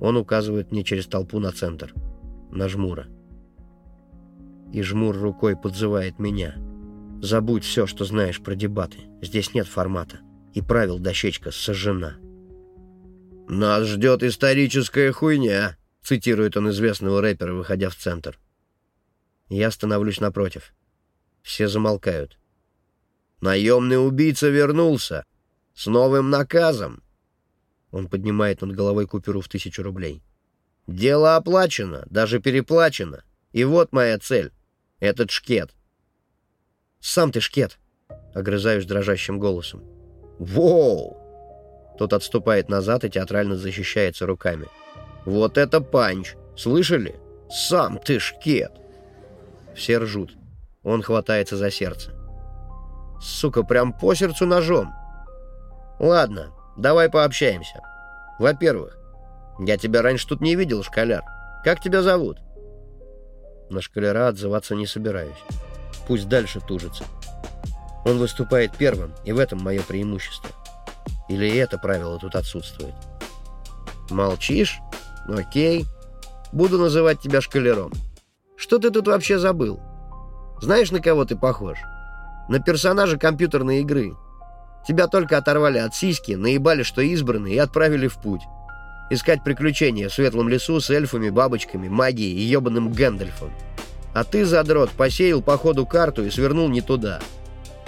Он указывает мне через толпу на центр. На жмура. И жмур рукой подзывает меня. «Забудь все, что знаешь про дебаты. Здесь нет формата. И правил дощечка сожжена». «Нас ждет историческая хуйня», — цитирует он известного рэпера, выходя в центр. Я становлюсь напротив. Все замолкают. «Наемный убийца вернулся! С новым наказом!» Он поднимает над головой купюру в тысячу рублей. «Дело оплачено, даже переплачено. И вот моя цель. Этот шкет». «Сам ты шкет!» — огрызаюсь дрожащим голосом. «Воу!» Тот отступает назад и театрально защищается руками. «Вот это панч! Слышали? Сам ты шкет!» Все ржут. Он хватается за сердце. Сука, прям по сердцу ножом. Ладно, давай пообщаемся. Во-первых, я тебя раньше тут не видел, школяр. Как тебя зовут? На школяра отзываться не собираюсь. Пусть дальше тужится. Он выступает первым, и в этом мое преимущество. Или это правило тут отсутствует? Молчишь? Окей. Буду называть тебя шкалером. Что ты тут вообще забыл? Знаешь, на кого ты похож? На персонажа компьютерной игры. Тебя только оторвали от сиськи, наебали, что избранный, и отправили в путь. Искать приключения в светлом лесу с эльфами, бабочками, магией и ебаным Гэндальфом. А ты, задрот, посеял по ходу карту и свернул не туда.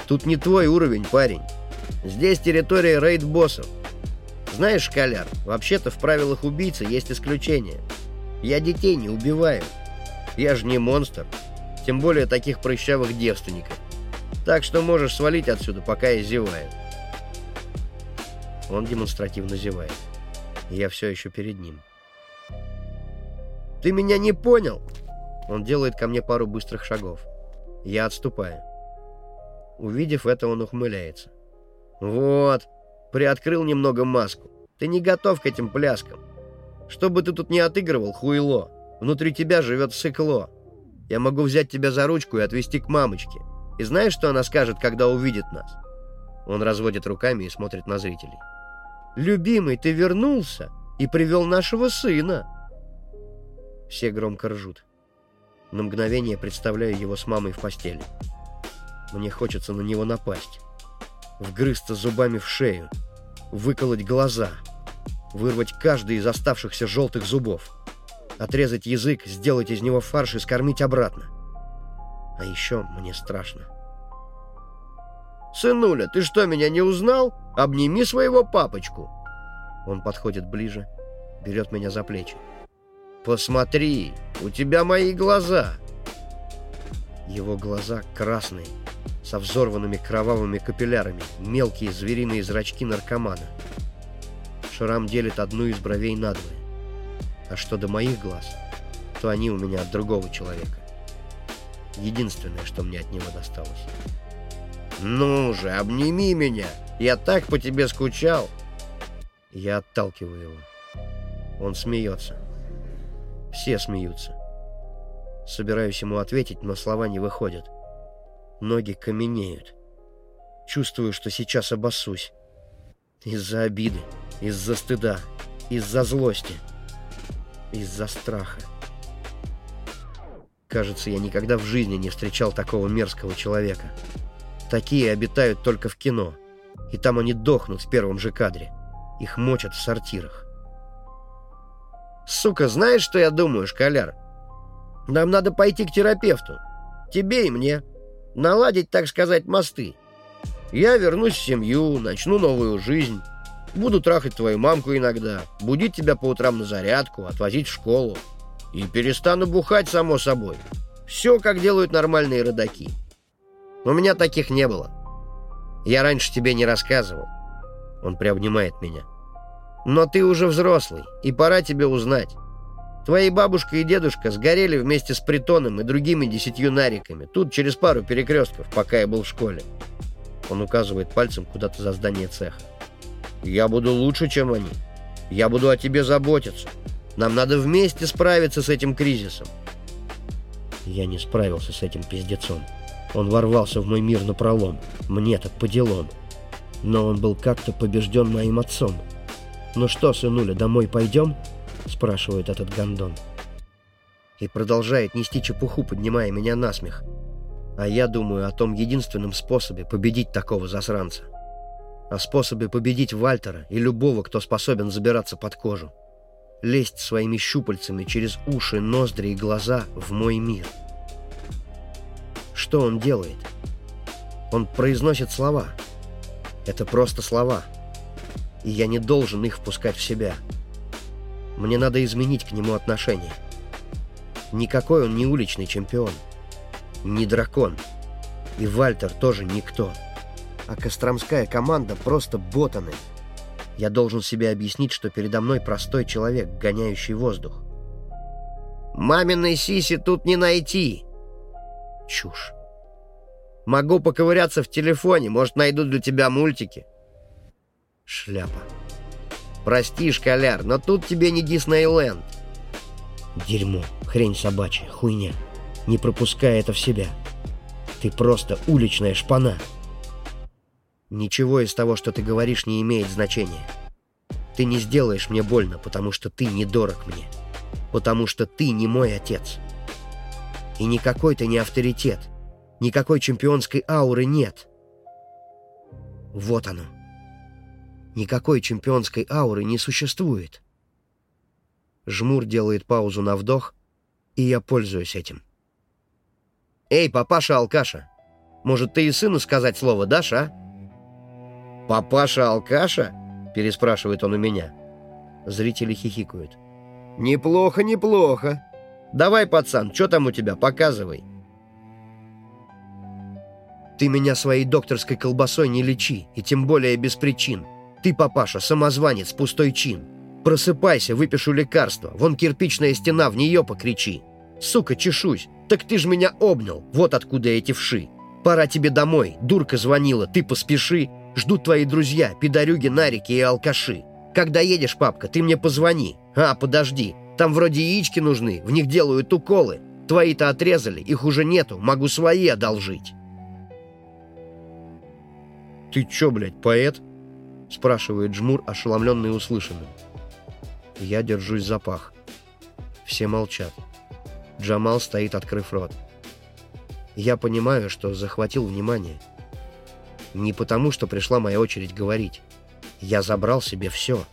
Тут не твой уровень, парень. Здесь территория рейд-боссов. Знаешь, школяр, вообще-то в правилах убийцы есть исключение. Я детей не убиваю. Я же не монстр. Тем более таких прыщавых девственников. Так что можешь свалить отсюда, пока я зеваю. Он демонстративно зевает. Я все еще перед ним. «Ты меня не понял?» Он делает ко мне пару быстрых шагов. Я отступаю. Увидев это, он ухмыляется. «Вот, приоткрыл немного маску. Ты не готов к этим пляскам. Что бы ты тут не отыгрывал, хуйло, Внутри тебя живет сыкло. Я могу взять тебя за ручку и отвезти к мамочке. И знаешь, что она скажет, когда увидит нас?» Он разводит руками и смотрит на зрителей. «Любимый, ты вернулся и привел нашего сына!» Все громко ржут. На мгновение представляю его с мамой в постели. Мне хочется на него напасть. Вгрызться зубами в шею. Выколоть глаза. Вырвать каждый из оставшихся желтых зубов Отрезать язык, сделать из него фарш и скормить обратно. А еще мне страшно. «Сынуля, ты что, меня не узнал? Обними своего папочку!» Он подходит ближе, берет меня за плечи. «Посмотри, у тебя мои глаза!» Его глаза красные, со взорванными кровавыми капиллярами, мелкие звериные зрачки наркомана. Шрам делит одну из бровей надвое. А что до моих глаз, то они у меня от другого человека. Единственное, что мне от него досталось. «Ну же, обними меня! Я так по тебе скучал!» Я отталкиваю его. Он смеется. Все смеются. Собираюсь ему ответить, но слова не выходят. Ноги каменеют. Чувствую, что сейчас обоссусь. Из-за обиды, из-за стыда, из-за злости, из-за страха. Кажется, я никогда в жизни не встречал такого мерзкого человека. Такие обитают только в кино. И там они дохнут в первом же кадре. Их мочат в сортирах. «Сука, знаешь, что я думаю, школяр? Нам надо пойти к терапевту. Тебе и мне. Наладить, так сказать, мосты. Я вернусь в семью, начну новую жизнь. Буду трахать твою мамку иногда, будить тебя по утрам на зарядку, отвозить в школу. И перестану бухать, само собой. Все, как делают нормальные родаки. У меня таких не было. Я раньше тебе не рассказывал. Он приобнимает меня. Но ты уже взрослый, и пора тебе узнать. Твои бабушка и дедушка сгорели вместе с Притоном и другими десятью нариками. Тут через пару перекрестков, пока я был в школе. Он указывает пальцем куда-то за здание цеха. Я буду лучше, чем они. Я буду о тебе заботиться. Нам надо вместе справиться с этим кризисом. Я не справился с этим пиздецом. Он ворвался в мой мир на пролом. Мне так по делам. Но он был как-то побежден моим отцом. «Ну что, сынуля, домой пойдем?» Спрашивает этот гондон. И продолжает нести чепуху, поднимая меня на смех. А я думаю о том единственном способе победить такого засранца. О способе победить Вальтера и любого, кто способен забираться под кожу. Лезть своими щупальцами через уши, ноздри и глаза в мой мир. Что он делает? Он произносит слова. Это просто слова. И я не должен их впускать в себя. Мне надо изменить к нему отношение. Никакой он не уличный чемпион. Не дракон. И Вальтер тоже никто. А Костромская команда просто ботаны. Я должен себе объяснить, что передо мной простой человек, гоняющий воздух. «Маминой сиси тут не найти!» Чушь. Могу поковыряться в телефоне, может, найду для тебя мультики. Шляпа. Прости, школяр, но тут тебе не Диснейленд. Дерьмо, хрень собачья, хуйня. Не пропускай это в себя. Ты просто уличная шпана. Ничего из того, что ты говоришь, не имеет значения. Ты не сделаешь мне больно, потому что ты не дорог мне. Потому что ты не мой отец. И никакой ты не авторитет. Никакой чемпионской ауры нет. Вот оно. Никакой чемпионской ауры не существует. Жмур делает паузу на вдох, и я пользуюсь этим. «Эй, папаша-алкаша, может, ты и сыну сказать слово дашь, а?» «Папаша-алкаша?» — переспрашивает он у меня. Зрители хихикают. «Неплохо, неплохо. Давай, пацан, что там у тебя, показывай». «Ты меня своей докторской колбасой не лечи, и тем более без причин. Ты, папаша, самозванец, пустой чин. Просыпайся, выпишу лекарство. Вон кирпичная стена, в нее покричи. Сука, чешусь. Так ты ж меня обнял. Вот откуда эти вши. Пора тебе домой. Дурка звонила, ты поспеши. Ждут твои друзья, пидорюги, нарики и алкаши. Когда едешь, папка, ты мне позвони. А, подожди. Там вроде яички нужны, в них делают уколы. Твои-то отрезали, их уже нету, могу свои одолжить. «Ты чё, блядь, поэт?» — спрашивает Жмур, ошеломленный услышанным. Я держусь за пах. Все молчат. Джамал стоит, открыв рот. Я понимаю, что захватил внимание. Не потому, что пришла моя очередь говорить. Я забрал себе все.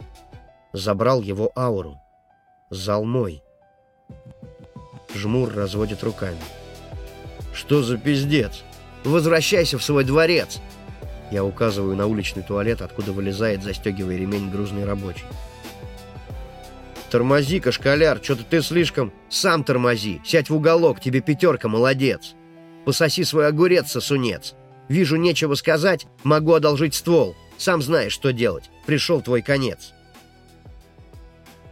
Забрал его ауру. Зал мой. Жмур разводит руками. «Что за пиздец? Возвращайся в свой дворец!» Я указываю на уличный туалет, откуда вылезает, застегивая ремень, грузный рабочий. «Тормози-ка, школяр, что-то ты слишком...» «Сам тормози, сядь в уголок, тебе пятерка, молодец!» «Пососи свой огурец, сосунец!» «Вижу, нечего сказать, могу одолжить ствол. Сам знаешь, что делать. Пришел твой конец!»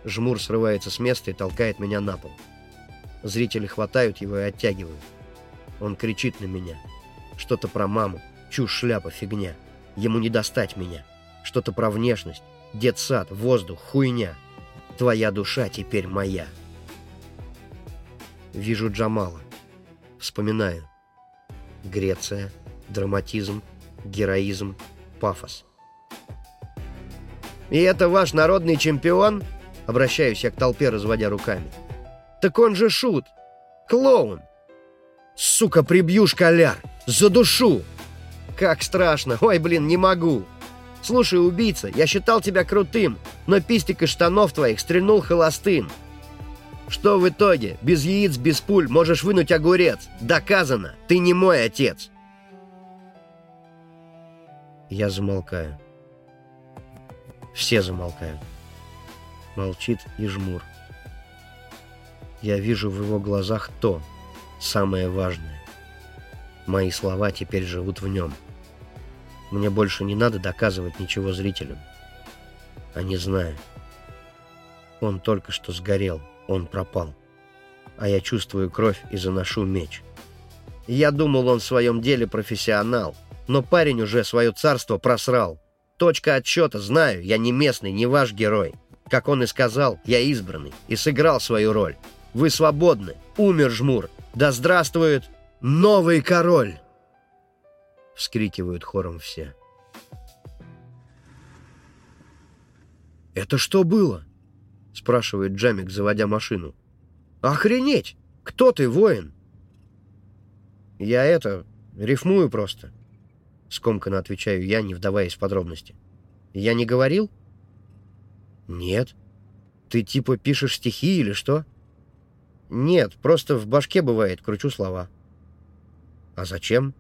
Жмур срывается с места и толкает меня на пол. Зрители хватают его и оттягивают. Он кричит на меня. Что-то про маму. Чушь, шляпа, фигня. Ему не достать меня. Что-то про внешность. Детсад, воздух, хуйня. Твоя душа теперь моя. Вижу Джамала. Вспоминаю. Греция, драматизм, героизм, пафос. «И это ваш народный чемпион?» Обращаюсь я к толпе, разводя руками. «Так он же шут! Клоун!» «Сука, прибью, школяр! За душу!» «Как страшно! Ой, блин, не могу!» «Слушай, убийца, я считал тебя крутым, но пистик из штанов твоих стрельнул холостым!» «Что в итоге? Без яиц, без пуль можешь вынуть огурец! Доказано! Ты не мой отец!» Я замолкаю. Все замолкают. Молчит и жмур. Я вижу в его глазах то, самое важное. Мои слова теперь живут в нем. Мне больше не надо доказывать ничего зрителям. Они знают. Он только что сгорел, он пропал. А я чувствую кровь и заношу меч. Я думал, он в своем деле профессионал, но парень уже свое царство просрал. Точка отсчета, знаю, я не местный, не ваш герой. Как он и сказал, я избранный и сыграл свою роль. Вы свободны. Умер жмур. Да здравствует новый король!» Вскрикивают хором все. «Это что было?» Спрашивает Джамик, заводя машину. «Охренеть! Кто ты, воин?» «Я это... рифмую просто». Скомканно отвечаю я, не вдаваясь в подробности. «Я не говорил?» «Нет. Ты типа пишешь стихи или что?» «Нет, просто в башке бывает, кручу слова». «А зачем?»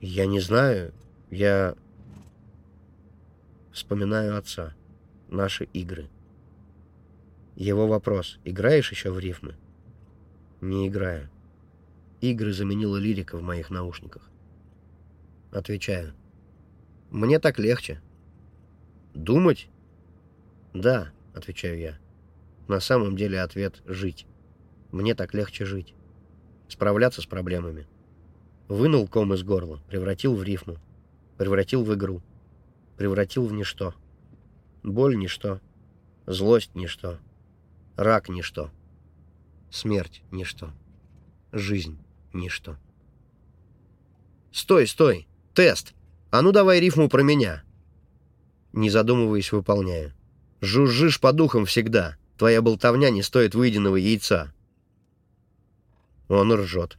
«Я не знаю. Я...» Вспоминаю отца. Наши игры. Его вопрос. «Играешь еще в рифмы?» «Не играю. Игры заменила лирика в моих наушниках». Отвечаю. «Мне так легче». «Думать?» «Да», — отвечаю я. «На самом деле ответ — жить. Мне так легче жить. Справляться с проблемами. Вынул ком из горла, превратил в рифму, превратил в игру, превратил в ничто. Боль — ничто, злость — ничто, рак — ничто, смерть — ничто, жизнь — ничто». «Стой, стой! Тест! А ну давай рифму про меня!» Не задумываясь, выполняю. Жужжишь по духам всегда. Твоя болтовня не стоит выеденного яйца. Он ржет.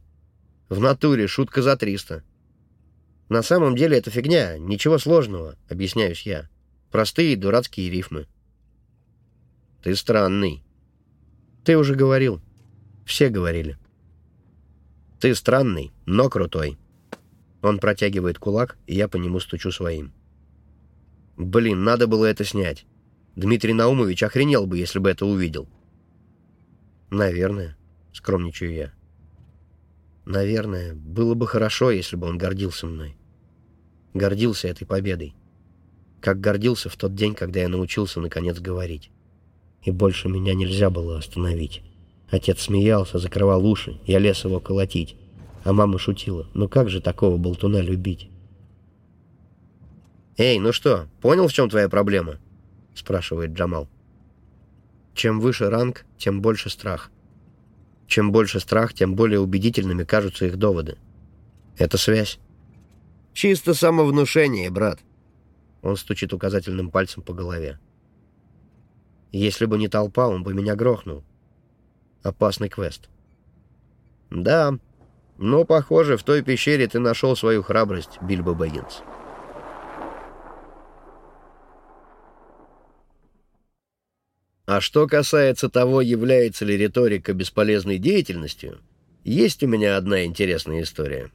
В натуре шутка за триста. На самом деле это фигня, ничего сложного, объясняюсь я. Простые дурацкие рифмы. Ты странный. Ты уже говорил. Все говорили. Ты странный, но крутой. Он протягивает кулак, и я по нему стучу своим. Блин, надо было это снять. Дмитрий Наумович охренел бы, если бы это увидел. Наверное, скромничаю я. Наверное, было бы хорошо, если бы он гордился мной. Гордился этой победой. Как гордился в тот день, когда я научился наконец говорить. И больше меня нельзя было остановить. Отец смеялся, закрывал уши, я лез его колотить. А мама шутила. Ну как же такого болтуна любить? «Эй, ну что, понял, в чем твоя проблема?» спрашивает Джамал. Чем выше ранг, тем больше страх. Чем больше страх, тем более убедительными кажутся их доводы. Это связь. Чисто самовнушение, брат. Он стучит указательным пальцем по голове. Если бы не толпа, он бы меня грохнул. Опасный квест. Да, но, похоже, в той пещере ты нашел свою храбрость, Бильбо Бэггинс. А что касается того, является ли риторика бесполезной деятельностью, есть у меня одна интересная история.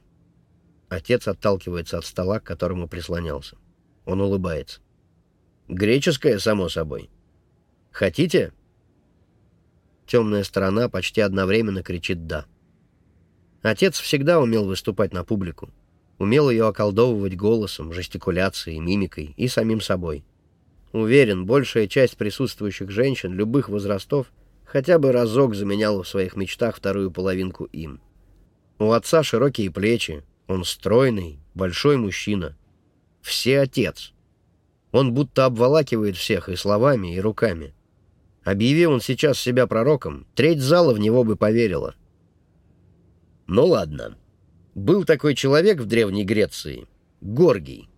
Отец отталкивается от стола, к которому прислонялся. Он улыбается. Греческая, само собой. Хотите? Темная сторона почти одновременно кричит «да». Отец всегда умел выступать на публику. Умел ее околдовывать голосом, жестикуляцией, мимикой и самим собой. Уверен, большая часть присутствующих женщин любых возрастов хотя бы разок заменяла в своих мечтах вторую половинку им. У отца широкие плечи, он стройный, большой мужчина. Все отец. Он будто обволакивает всех и словами, и руками. Объяви он сейчас себя пророком, треть зала в него бы поверила. Ну ладно. Был такой человек в Древней Греции, Горгий.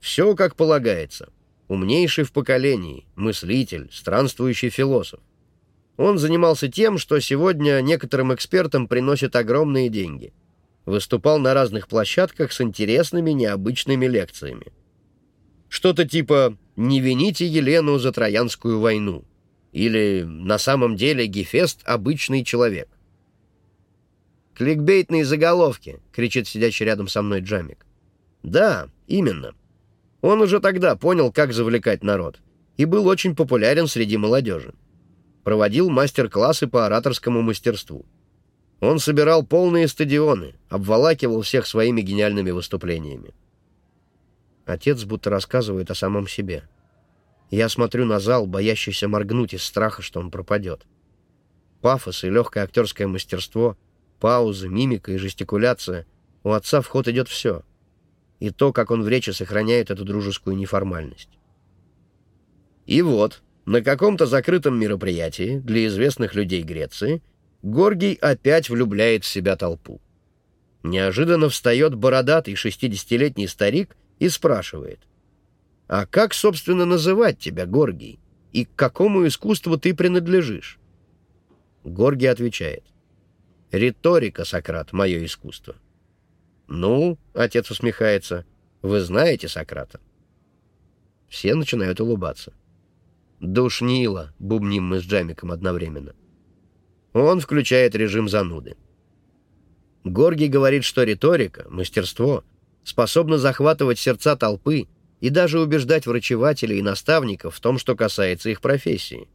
Все как полагается. Умнейший в поколении, мыслитель, странствующий философ. Он занимался тем, что сегодня некоторым экспертам приносит огромные деньги. Выступал на разных площадках с интересными, необычными лекциями. Что-то типа «Не вините Елену за Троянскую войну» или «На самом деле Гефест — обычный человек». «Кликбейтные заголовки!» — кричит сидящий рядом со мной Джамик. «Да, именно. Он уже тогда понял, как завлекать народ, и был очень популярен среди молодежи. Проводил мастер-классы по ораторскому мастерству. Он собирал полные стадионы, обволакивал всех своими гениальными выступлениями. Отец будто рассказывает о самом себе. Я смотрю на зал, боящийся моргнуть из страха, что он пропадет. Пафос и легкое актерское мастерство — Паузы, мимика и жестикуляция. У отца в ход идет все. И то, как он в речи сохраняет эту дружескую неформальность. И вот, на каком-то закрытом мероприятии для известных людей Греции Горгий опять влюбляет в себя толпу. Неожиданно встает бородатый шестидесятилетний старик и спрашивает, «А как, собственно, называть тебя, Горгий? И к какому искусству ты принадлежишь?» Горгий отвечает, Риторика, Сократ, мое искусство. Ну, отец усмехается, вы знаете Сократа? Все начинают улыбаться. Душнило, бубним мы с Джамиком одновременно. Он включает режим зануды. Горгий говорит, что риторика, мастерство, способна захватывать сердца толпы и даже убеждать врачевателей и наставников в том, что касается их профессии.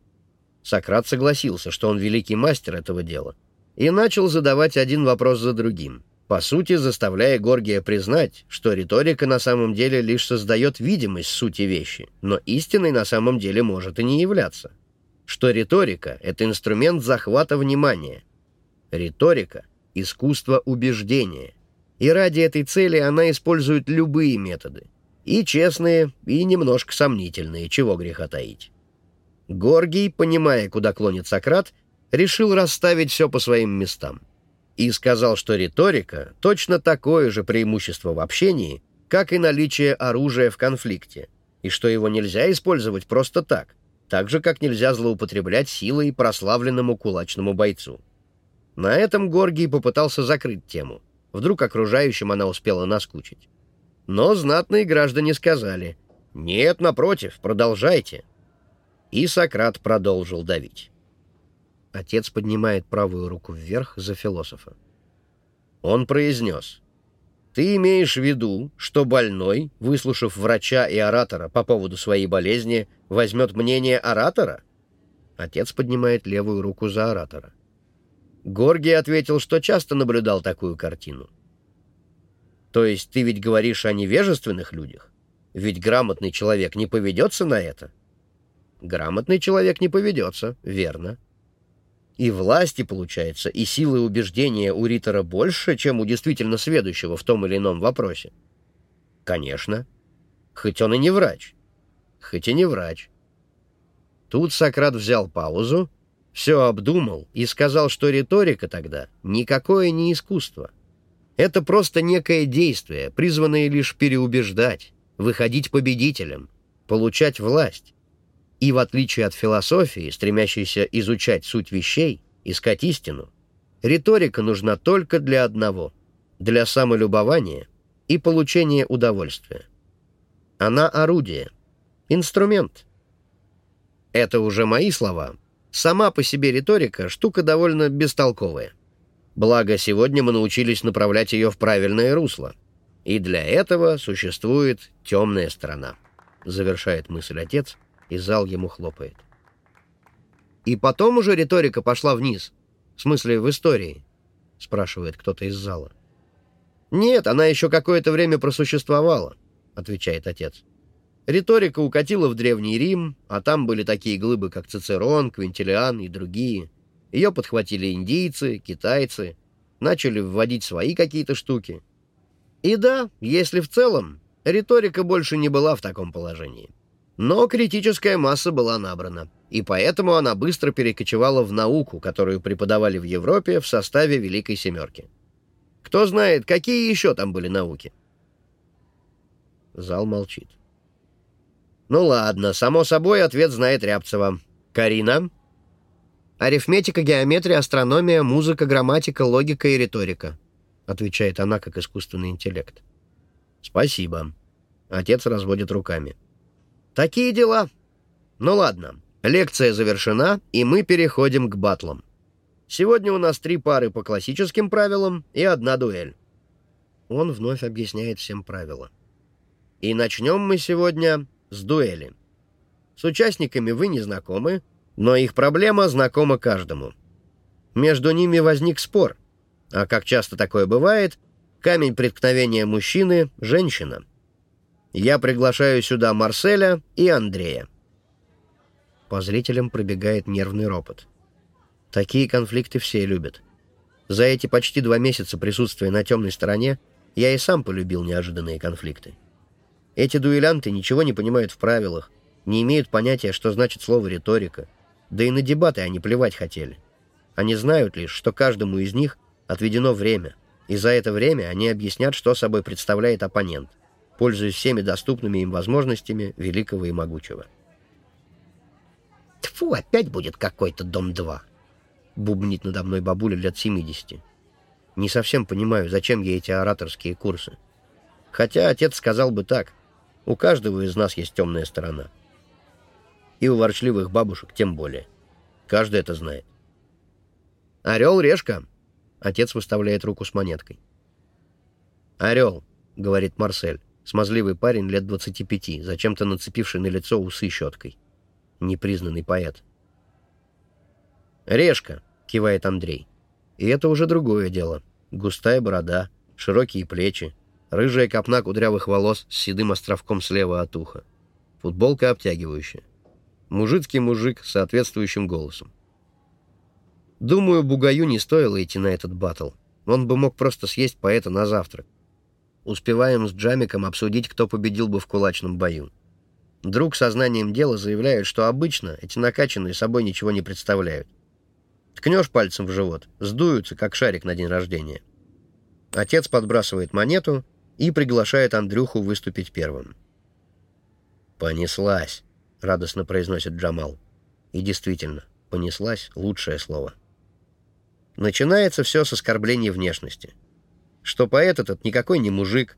Сократ согласился, что он великий мастер этого дела — и начал задавать один вопрос за другим, по сути заставляя Горгия признать, что риторика на самом деле лишь создает видимость сути вещи, но истиной на самом деле может и не являться. Что риторика — это инструмент захвата внимания. Риторика — искусство убеждения. И ради этой цели она использует любые методы. И честные, и немножко сомнительные, чего греха таить. Горгий, понимая, куда клонит Сократ, решил расставить все по своим местам и сказал, что риторика — точно такое же преимущество в общении, как и наличие оружия в конфликте, и что его нельзя использовать просто так, так же, как нельзя злоупотреблять силой прославленному кулачному бойцу. На этом Горгий попытался закрыть тему. Вдруг окружающим она успела наскучить. Но знатные граждане сказали «Нет, напротив, продолжайте». И Сократ продолжил давить. Отец поднимает правую руку вверх за философа. Он произнес. «Ты имеешь в виду, что больной, выслушав врача и оратора по поводу своей болезни, возьмет мнение оратора?» Отец поднимает левую руку за оратора. Горгий ответил, что часто наблюдал такую картину. «То есть ты ведь говоришь о невежественных людях? Ведь грамотный человек не поведется на это?» «Грамотный человек не поведется, верно». И власти, получается, и силы убеждения у Риттера больше, чем у действительно сведущего в том или ином вопросе? Конечно. Хоть он и не врач. Хоть и не врач. Тут Сократ взял паузу, все обдумал и сказал, что риторика тогда никакое не искусство. Это просто некое действие, призванное лишь переубеждать, выходить победителем, получать власть. И в отличие от философии, стремящейся изучать суть вещей, искать истину, риторика нужна только для одного — для самолюбования и получения удовольствия. Она орудие, инструмент. Это уже мои слова. Сама по себе риторика — штука довольно бестолковая. Благо, сегодня мы научились направлять ее в правильное русло. И для этого существует темная сторона. Завершает мысль отец, и зал ему хлопает. И потом уже риторика пошла вниз. В смысле, в истории, спрашивает кто-то из зала. Нет, она еще какое-то время просуществовала, отвечает отец. Риторика укатила в Древний Рим, а там были такие глыбы, как Цицерон, Квинтилиан и другие. Ее подхватили индийцы, китайцы, начали вводить свои какие-то штуки. И да, если в целом, риторика больше не была в таком положении. Но критическая масса была набрана, и поэтому она быстро перекочевала в науку, которую преподавали в Европе в составе Великой Семерки. Кто знает, какие еще там были науки? Зал молчит. Ну ладно, само собой, ответ знает Рябцева. Карина? Арифметика, геометрия, астрономия, музыка, грамматика, логика и риторика. Отвечает она как искусственный интеллект. Спасибо. Отец разводит руками. Такие дела. Ну ладно, лекция завершена, и мы переходим к батлам. Сегодня у нас три пары по классическим правилам и одна дуэль. Он вновь объясняет всем правила. И начнем мы сегодня с дуэли. С участниками вы не знакомы, но их проблема знакома каждому. Между ними возник спор, а как часто такое бывает, камень преткновения мужчины — женщина. Я приглашаю сюда Марселя и Андрея. По зрителям пробегает нервный ропот. Такие конфликты все любят. За эти почти два месяца присутствия на темной стороне я и сам полюбил неожиданные конфликты. Эти дуэлянты ничего не понимают в правилах, не имеют понятия, что значит слово «риторика». Да и на дебаты они плевать хотели. Они знают лишь, что каждому из них отведено время, и за это время они объяснят, что собой представляет оппонент, пользуясь всеми доступными им возможностями великого и могучего. «Тьфу, опять будет какой-то Дом-2!» — бубнит надо мной бабуля лет 70. Не совсем понимаю, зачем ей эти ораторские курсы. Хотя отец сказал бы так. У каждого из нас есть темная сторона. И у ворчливых бабушек тем более. Каждый это знает. «Орел, решка!» Отец выставляет руку с монеткой. «Орел», — говорит Марсель, смазливый парень лет 25, зачем-то нацепивший на лицо усы щеткой. Непризнанный поэт. «Решка», — кивает Андрей. И это уже другое дело. Густая борода, широкие плечи, Рыжая копна кудрявых волос с седым островком слева от уха. Футболка обтягивающая. Мужицкий мужик с соответствующим голосом. Думаю, Бугаю не стоило идти на этот батл. Он бы мог просто съесть поэта на завтрак. Успеваем с Джамиком обсудить, кто победил бы в кулачном бою. Друг со знанием дела заявляет, что обычно эти накачанные собой ничего не представляют. Ткнешь пальцем в живот, сдуются, как шарик на день рождения. Отец подбрасывает монету, и приглашает Андрюху выступить первым. «Понеслась», — радостно произносит Джамал. И действительно, «понеслась» — лучшее слово. Начинается все с оскорбления внешности. Что поэт этот никакой не мужик,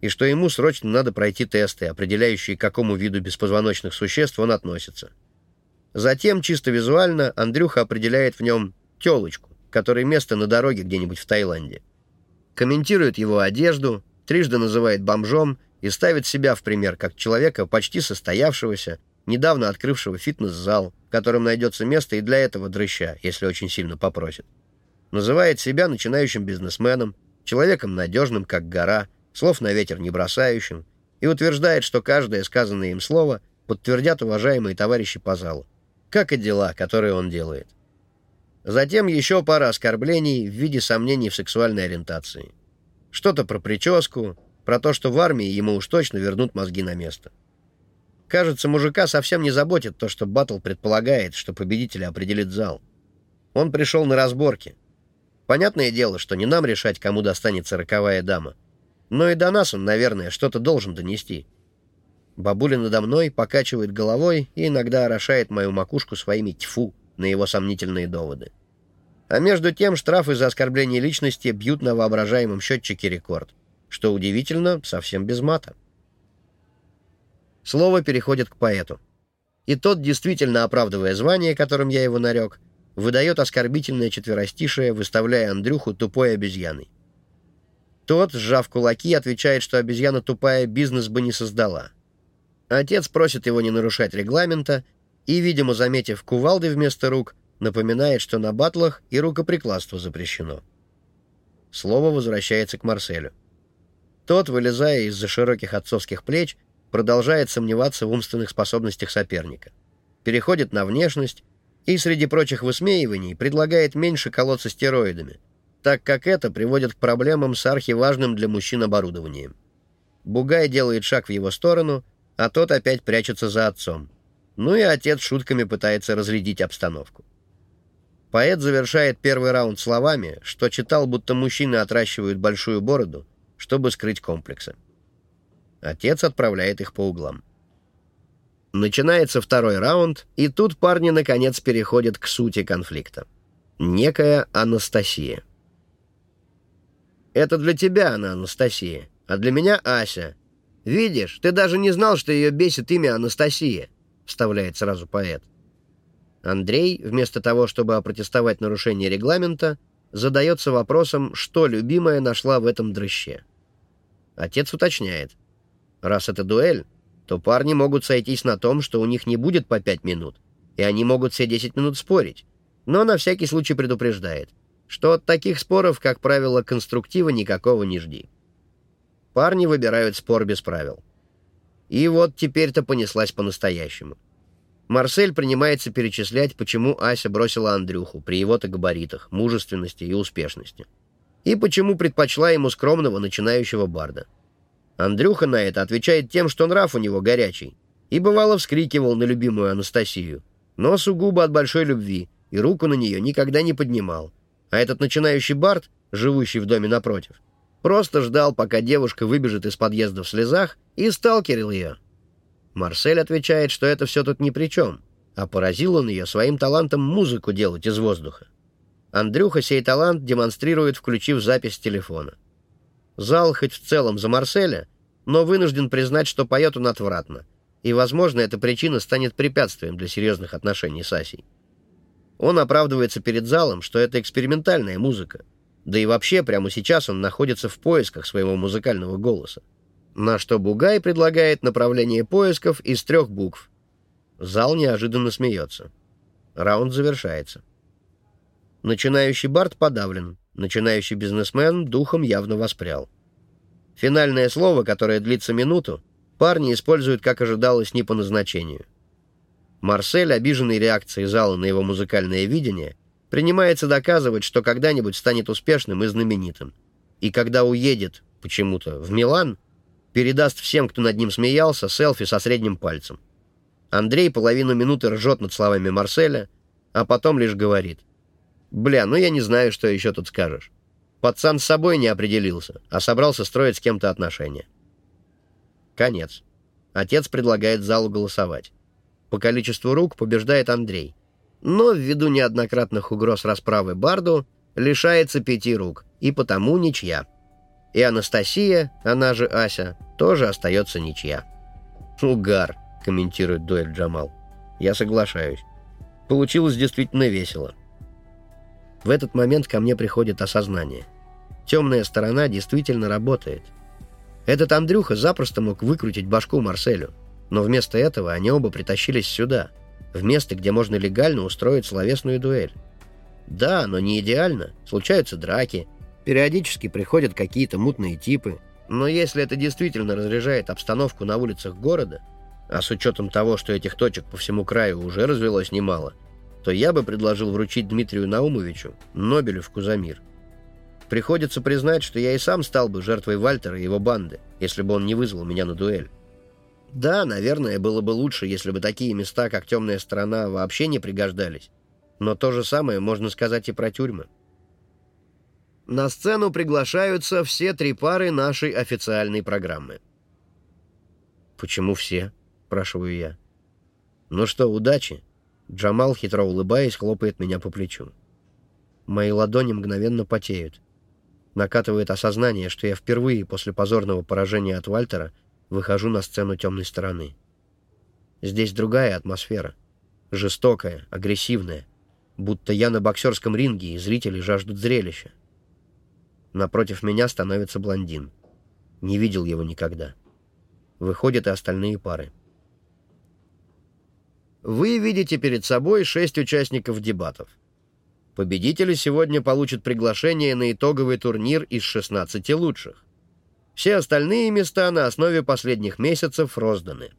и что ему срочно надо пройти тесты, определяющие, к какому виду беспозвоночных существ он относится. Затем, чисто визуально, Андрюха определяет в нем телочку, которой место на дороге где-нибудь в Таиланде. Комментирует его одежду, трижды называет бомжом и ставит себя в пример как человека почти состоявшегося, недавно открывшего фитнес-зал, в котором найдется место и для этого дрыща, если очень сильно попросит. Называет себя начинающим бизнесменом, человеком надежным, как гора, слов на ветер не бросающим, и утверждает, что каждое сказанное им слово подтвердят уважаемые товарищи по залу, как и дела, которые он делает. Затем еще пара оскорблений в виде сомнений в сексуальной ориентации. Что-то про прическу, про то, что в армии ему уж точно вернут мозги на место. Кажется, мужика совсем не заботит то, что Баттл предполагает, что победителя определит зал. Он пришел на разборки. Понятное дело, что не нам решать, кому достанется роковая дама. Но и до нас он, наверное, что-то должен донести. Бабуля надо мной покачивает головой и иногда орошает мою макушку своими тьфу на его сомнительные доводы. А между тем штрафы за оскорбление личности бьют на воображаемом счетчике рекорд. Что удивительно, совсем без мата. Слово переходит к поэту. и тот, действительно оправдывая звание, которым я его нарек, выдает оскорбительное четверостишее, выставляя Андрюху тупой обезьяной. Тот, сжав кулаки, отвечает, что обезьяна тупая бизнес бы не создала. Отец просит его не нарушать регламента и, видимо, заметив кувалды вместо рук, напоминает, что на батлах и рукоприкладство запрещено. Слово возвращается к Марселю. Тот, вылезая из-за широких отцовских плеч, продолжает сомневаться в умственных способностях соперника. Переходит на внешность и, среди прочих высмеиваний, предлагает меньше колоться стероидами, так как это приводит к проблемам с архиважным для мужчин оборудованием. Бугай делает шаг в его сторону, а тот опять прячется за отцом. Ну и отец шутками пытается разрядить обстановку. Поэт завершает первый раунд словами, что читал, будто мужчины отращивают большую бороду, чтобы скрыть комплексы. Отец отправляет их по углам. Начинается второй раунд, и тут парни наконец переходят к сути конфликта. Некая Анастасия. «Это для тебя она, Анастасия, а для меня Ася. Видишь, ты даже не знал, что ее бесит имя Анастасия», — вставляет сразу поэт. Андрей, вместо того, чтобы опротестовать нарушение регламента, задается вопросом, что любимая нашла в этом дрыще. Отец уточняет. Раз это дуэль, то парни могут сойтись на том, что у них не будет по пять минут, и они могут все десять минут спорить, но на всякий случай предупреждает, что от таких споров, как правило, конструктива никакого не жди. Парни выбирают спор без правил. И вот теперь-то понеслась по-настоящему. Марсель принимается перечислять, почему Ася бросила Андрюху при его-то габаритах, мужественности и успешности. И почему предпочла ему скромного начинающего барда. Андрюха на это отвечает тем, что нрав у него горячий, и бывало вскрикивал на любимую Анастасию, но сугубо от большой любви, и руку на нее никогда не поднимал. А этот начинающий бард, живущий в доме напротив, просто ждал, пока девушка выбежит из подъезда в слезах, и сталкерил ее. Марсель отвечает, что это все тут ни при чем, а поразил он ее своим талантом музыку делать из воздуха. Андрюха сей талант демонстрирует, включив запись телефона. Зал хоть в целом за Марселя, но вынужден признать, что поет он отвратно, и, возможно, эта причина станет препятствием для серьезных отношений с Асей. Он оправдывается перед залом, что это экспериментальная музыка, да и вообще прямо сейчас он находится в поисках своего музыкального голоса. На что Бугай предлагает направление поисков из трех букв. Зал неожиданно смеется. Раунд завершается. Начинающий Барт подавлен, Начинающий бизнесмен духом явно воспрял. Финальное слово, которое длится минуту, парни используют, как ожидалось, не по назначению. Марсель, обиженный реакцией зала на его музыкальное видение, принимается доказывать, что когда-нибудь станет успешным и знаменитым. И когда уедет, почему-то, в Милан, передаст всем, кто над ним смеялся, селфи со средним пальцем. Андрей половину минуты ржет над словами Марселя, а потом лишь говорит — Бля, ну я не знаю, что еще тут скажешь. Пацан с собой не определился, а собрался строить с кем-то отношения. Конец. Отец предлагает залу голосовать. По количеству рук побеждает Андрей. Но ввиду неоднократных угроз расправы Барду лишается пяти рук, и потому ничья. И Анастасия, она же Ася, тоже остается ничья. «Угар», — комментирует дуэль Джамал. «Я соглашаюсь. Получилось действительно весело. В этот момент ко мне приходит осознание. Темная сторона действительно работает. Этот Андрюха запросто мог выкрутить башку Марселю, но вместо этого они оба притащились сюда, в место, где можно легально устроить словесную дуэль. Да, но не идеально. Случаются драки, периодически приходят какие-то мутные типы, но если это действительно разряжает обстановку на улицах города, а с учетом того, что этих точек по всему краю уже развелось немало, то я бы предложил вручить Дмитрию Наумовичу Нобелевку за мир. Приходится признать, что я и сам стал бы жертвой Вальтера и его банды, если бы он не вызвал меня на дуэль. Да, наверное, было бы лучше, если бы такие места, как темная сторона, вообще не пригождались. Но то же самое можно сказать и про тюрьмы. На сцену приглашаются все три пары нашей официальной программы. «Почему все?» — спрашиваю я. «Ну что, удачи?» Джамал, хитро улыбаясь, хлопает меня по плечу. Мои ладони мгновенно потеют. Накатывает осознание, что я впервые после позорного поражения от Вальтера выхожу на сцену темной стороны. Здесь другая атмосфера. Жестокая, агрессивная. Будто я на боксерском ринге, и зрители жаждут зрелища. Напротив меня становится блондин. Не видел его никогда. Выходят и остальные пары. Вы видите перед собой шесть участников дебатов. Победители сегодня получат приглашение на итоговый турнир из 16 лучших. Все остальные места на основе последних месяцев розданы.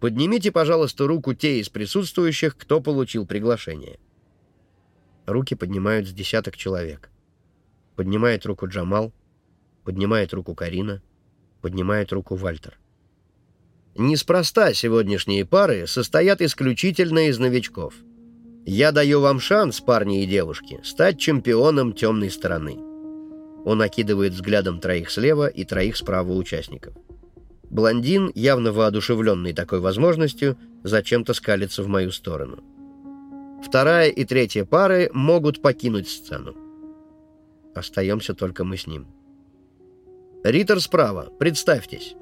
Поднимите, пожалуйста, руку те из присутствующих, кто получил приглашение. Руки поднимают с десяток человек. Поднимает руку Джамал, поднимает руку Карина, поднимает руку Вальтер. Неспроста сегодняшние пары состоят исключительно из новичков. Я даю вам шанс, парни и девушки, стать чемпионом темной стороны. Он окидывает взглядом троих слева и троих справа участников. Блондин, явно воодушевленный такой возможностью, зачем-то скалится в мою сторону. Вторая и третья пары могут покинуть сцену. Остаемся только мы с ним. «Риттер справа, представьтесь».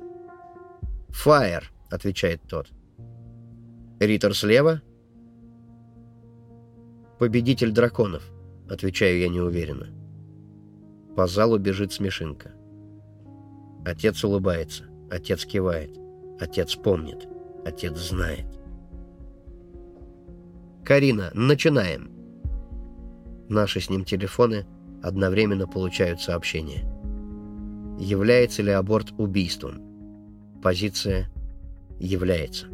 «Фаер», — отвечает тот. «Риттер слева?» «Победитель драконов», — отвечаю я неуверенно. По залу бежит смешинка. Отец улыбается, отец кивает, отец помнит, отец знает. «Карина, начинаем!» Наши с ним телефоны одновременно получают сообщение. Является ли аборт убийством? Позиция является.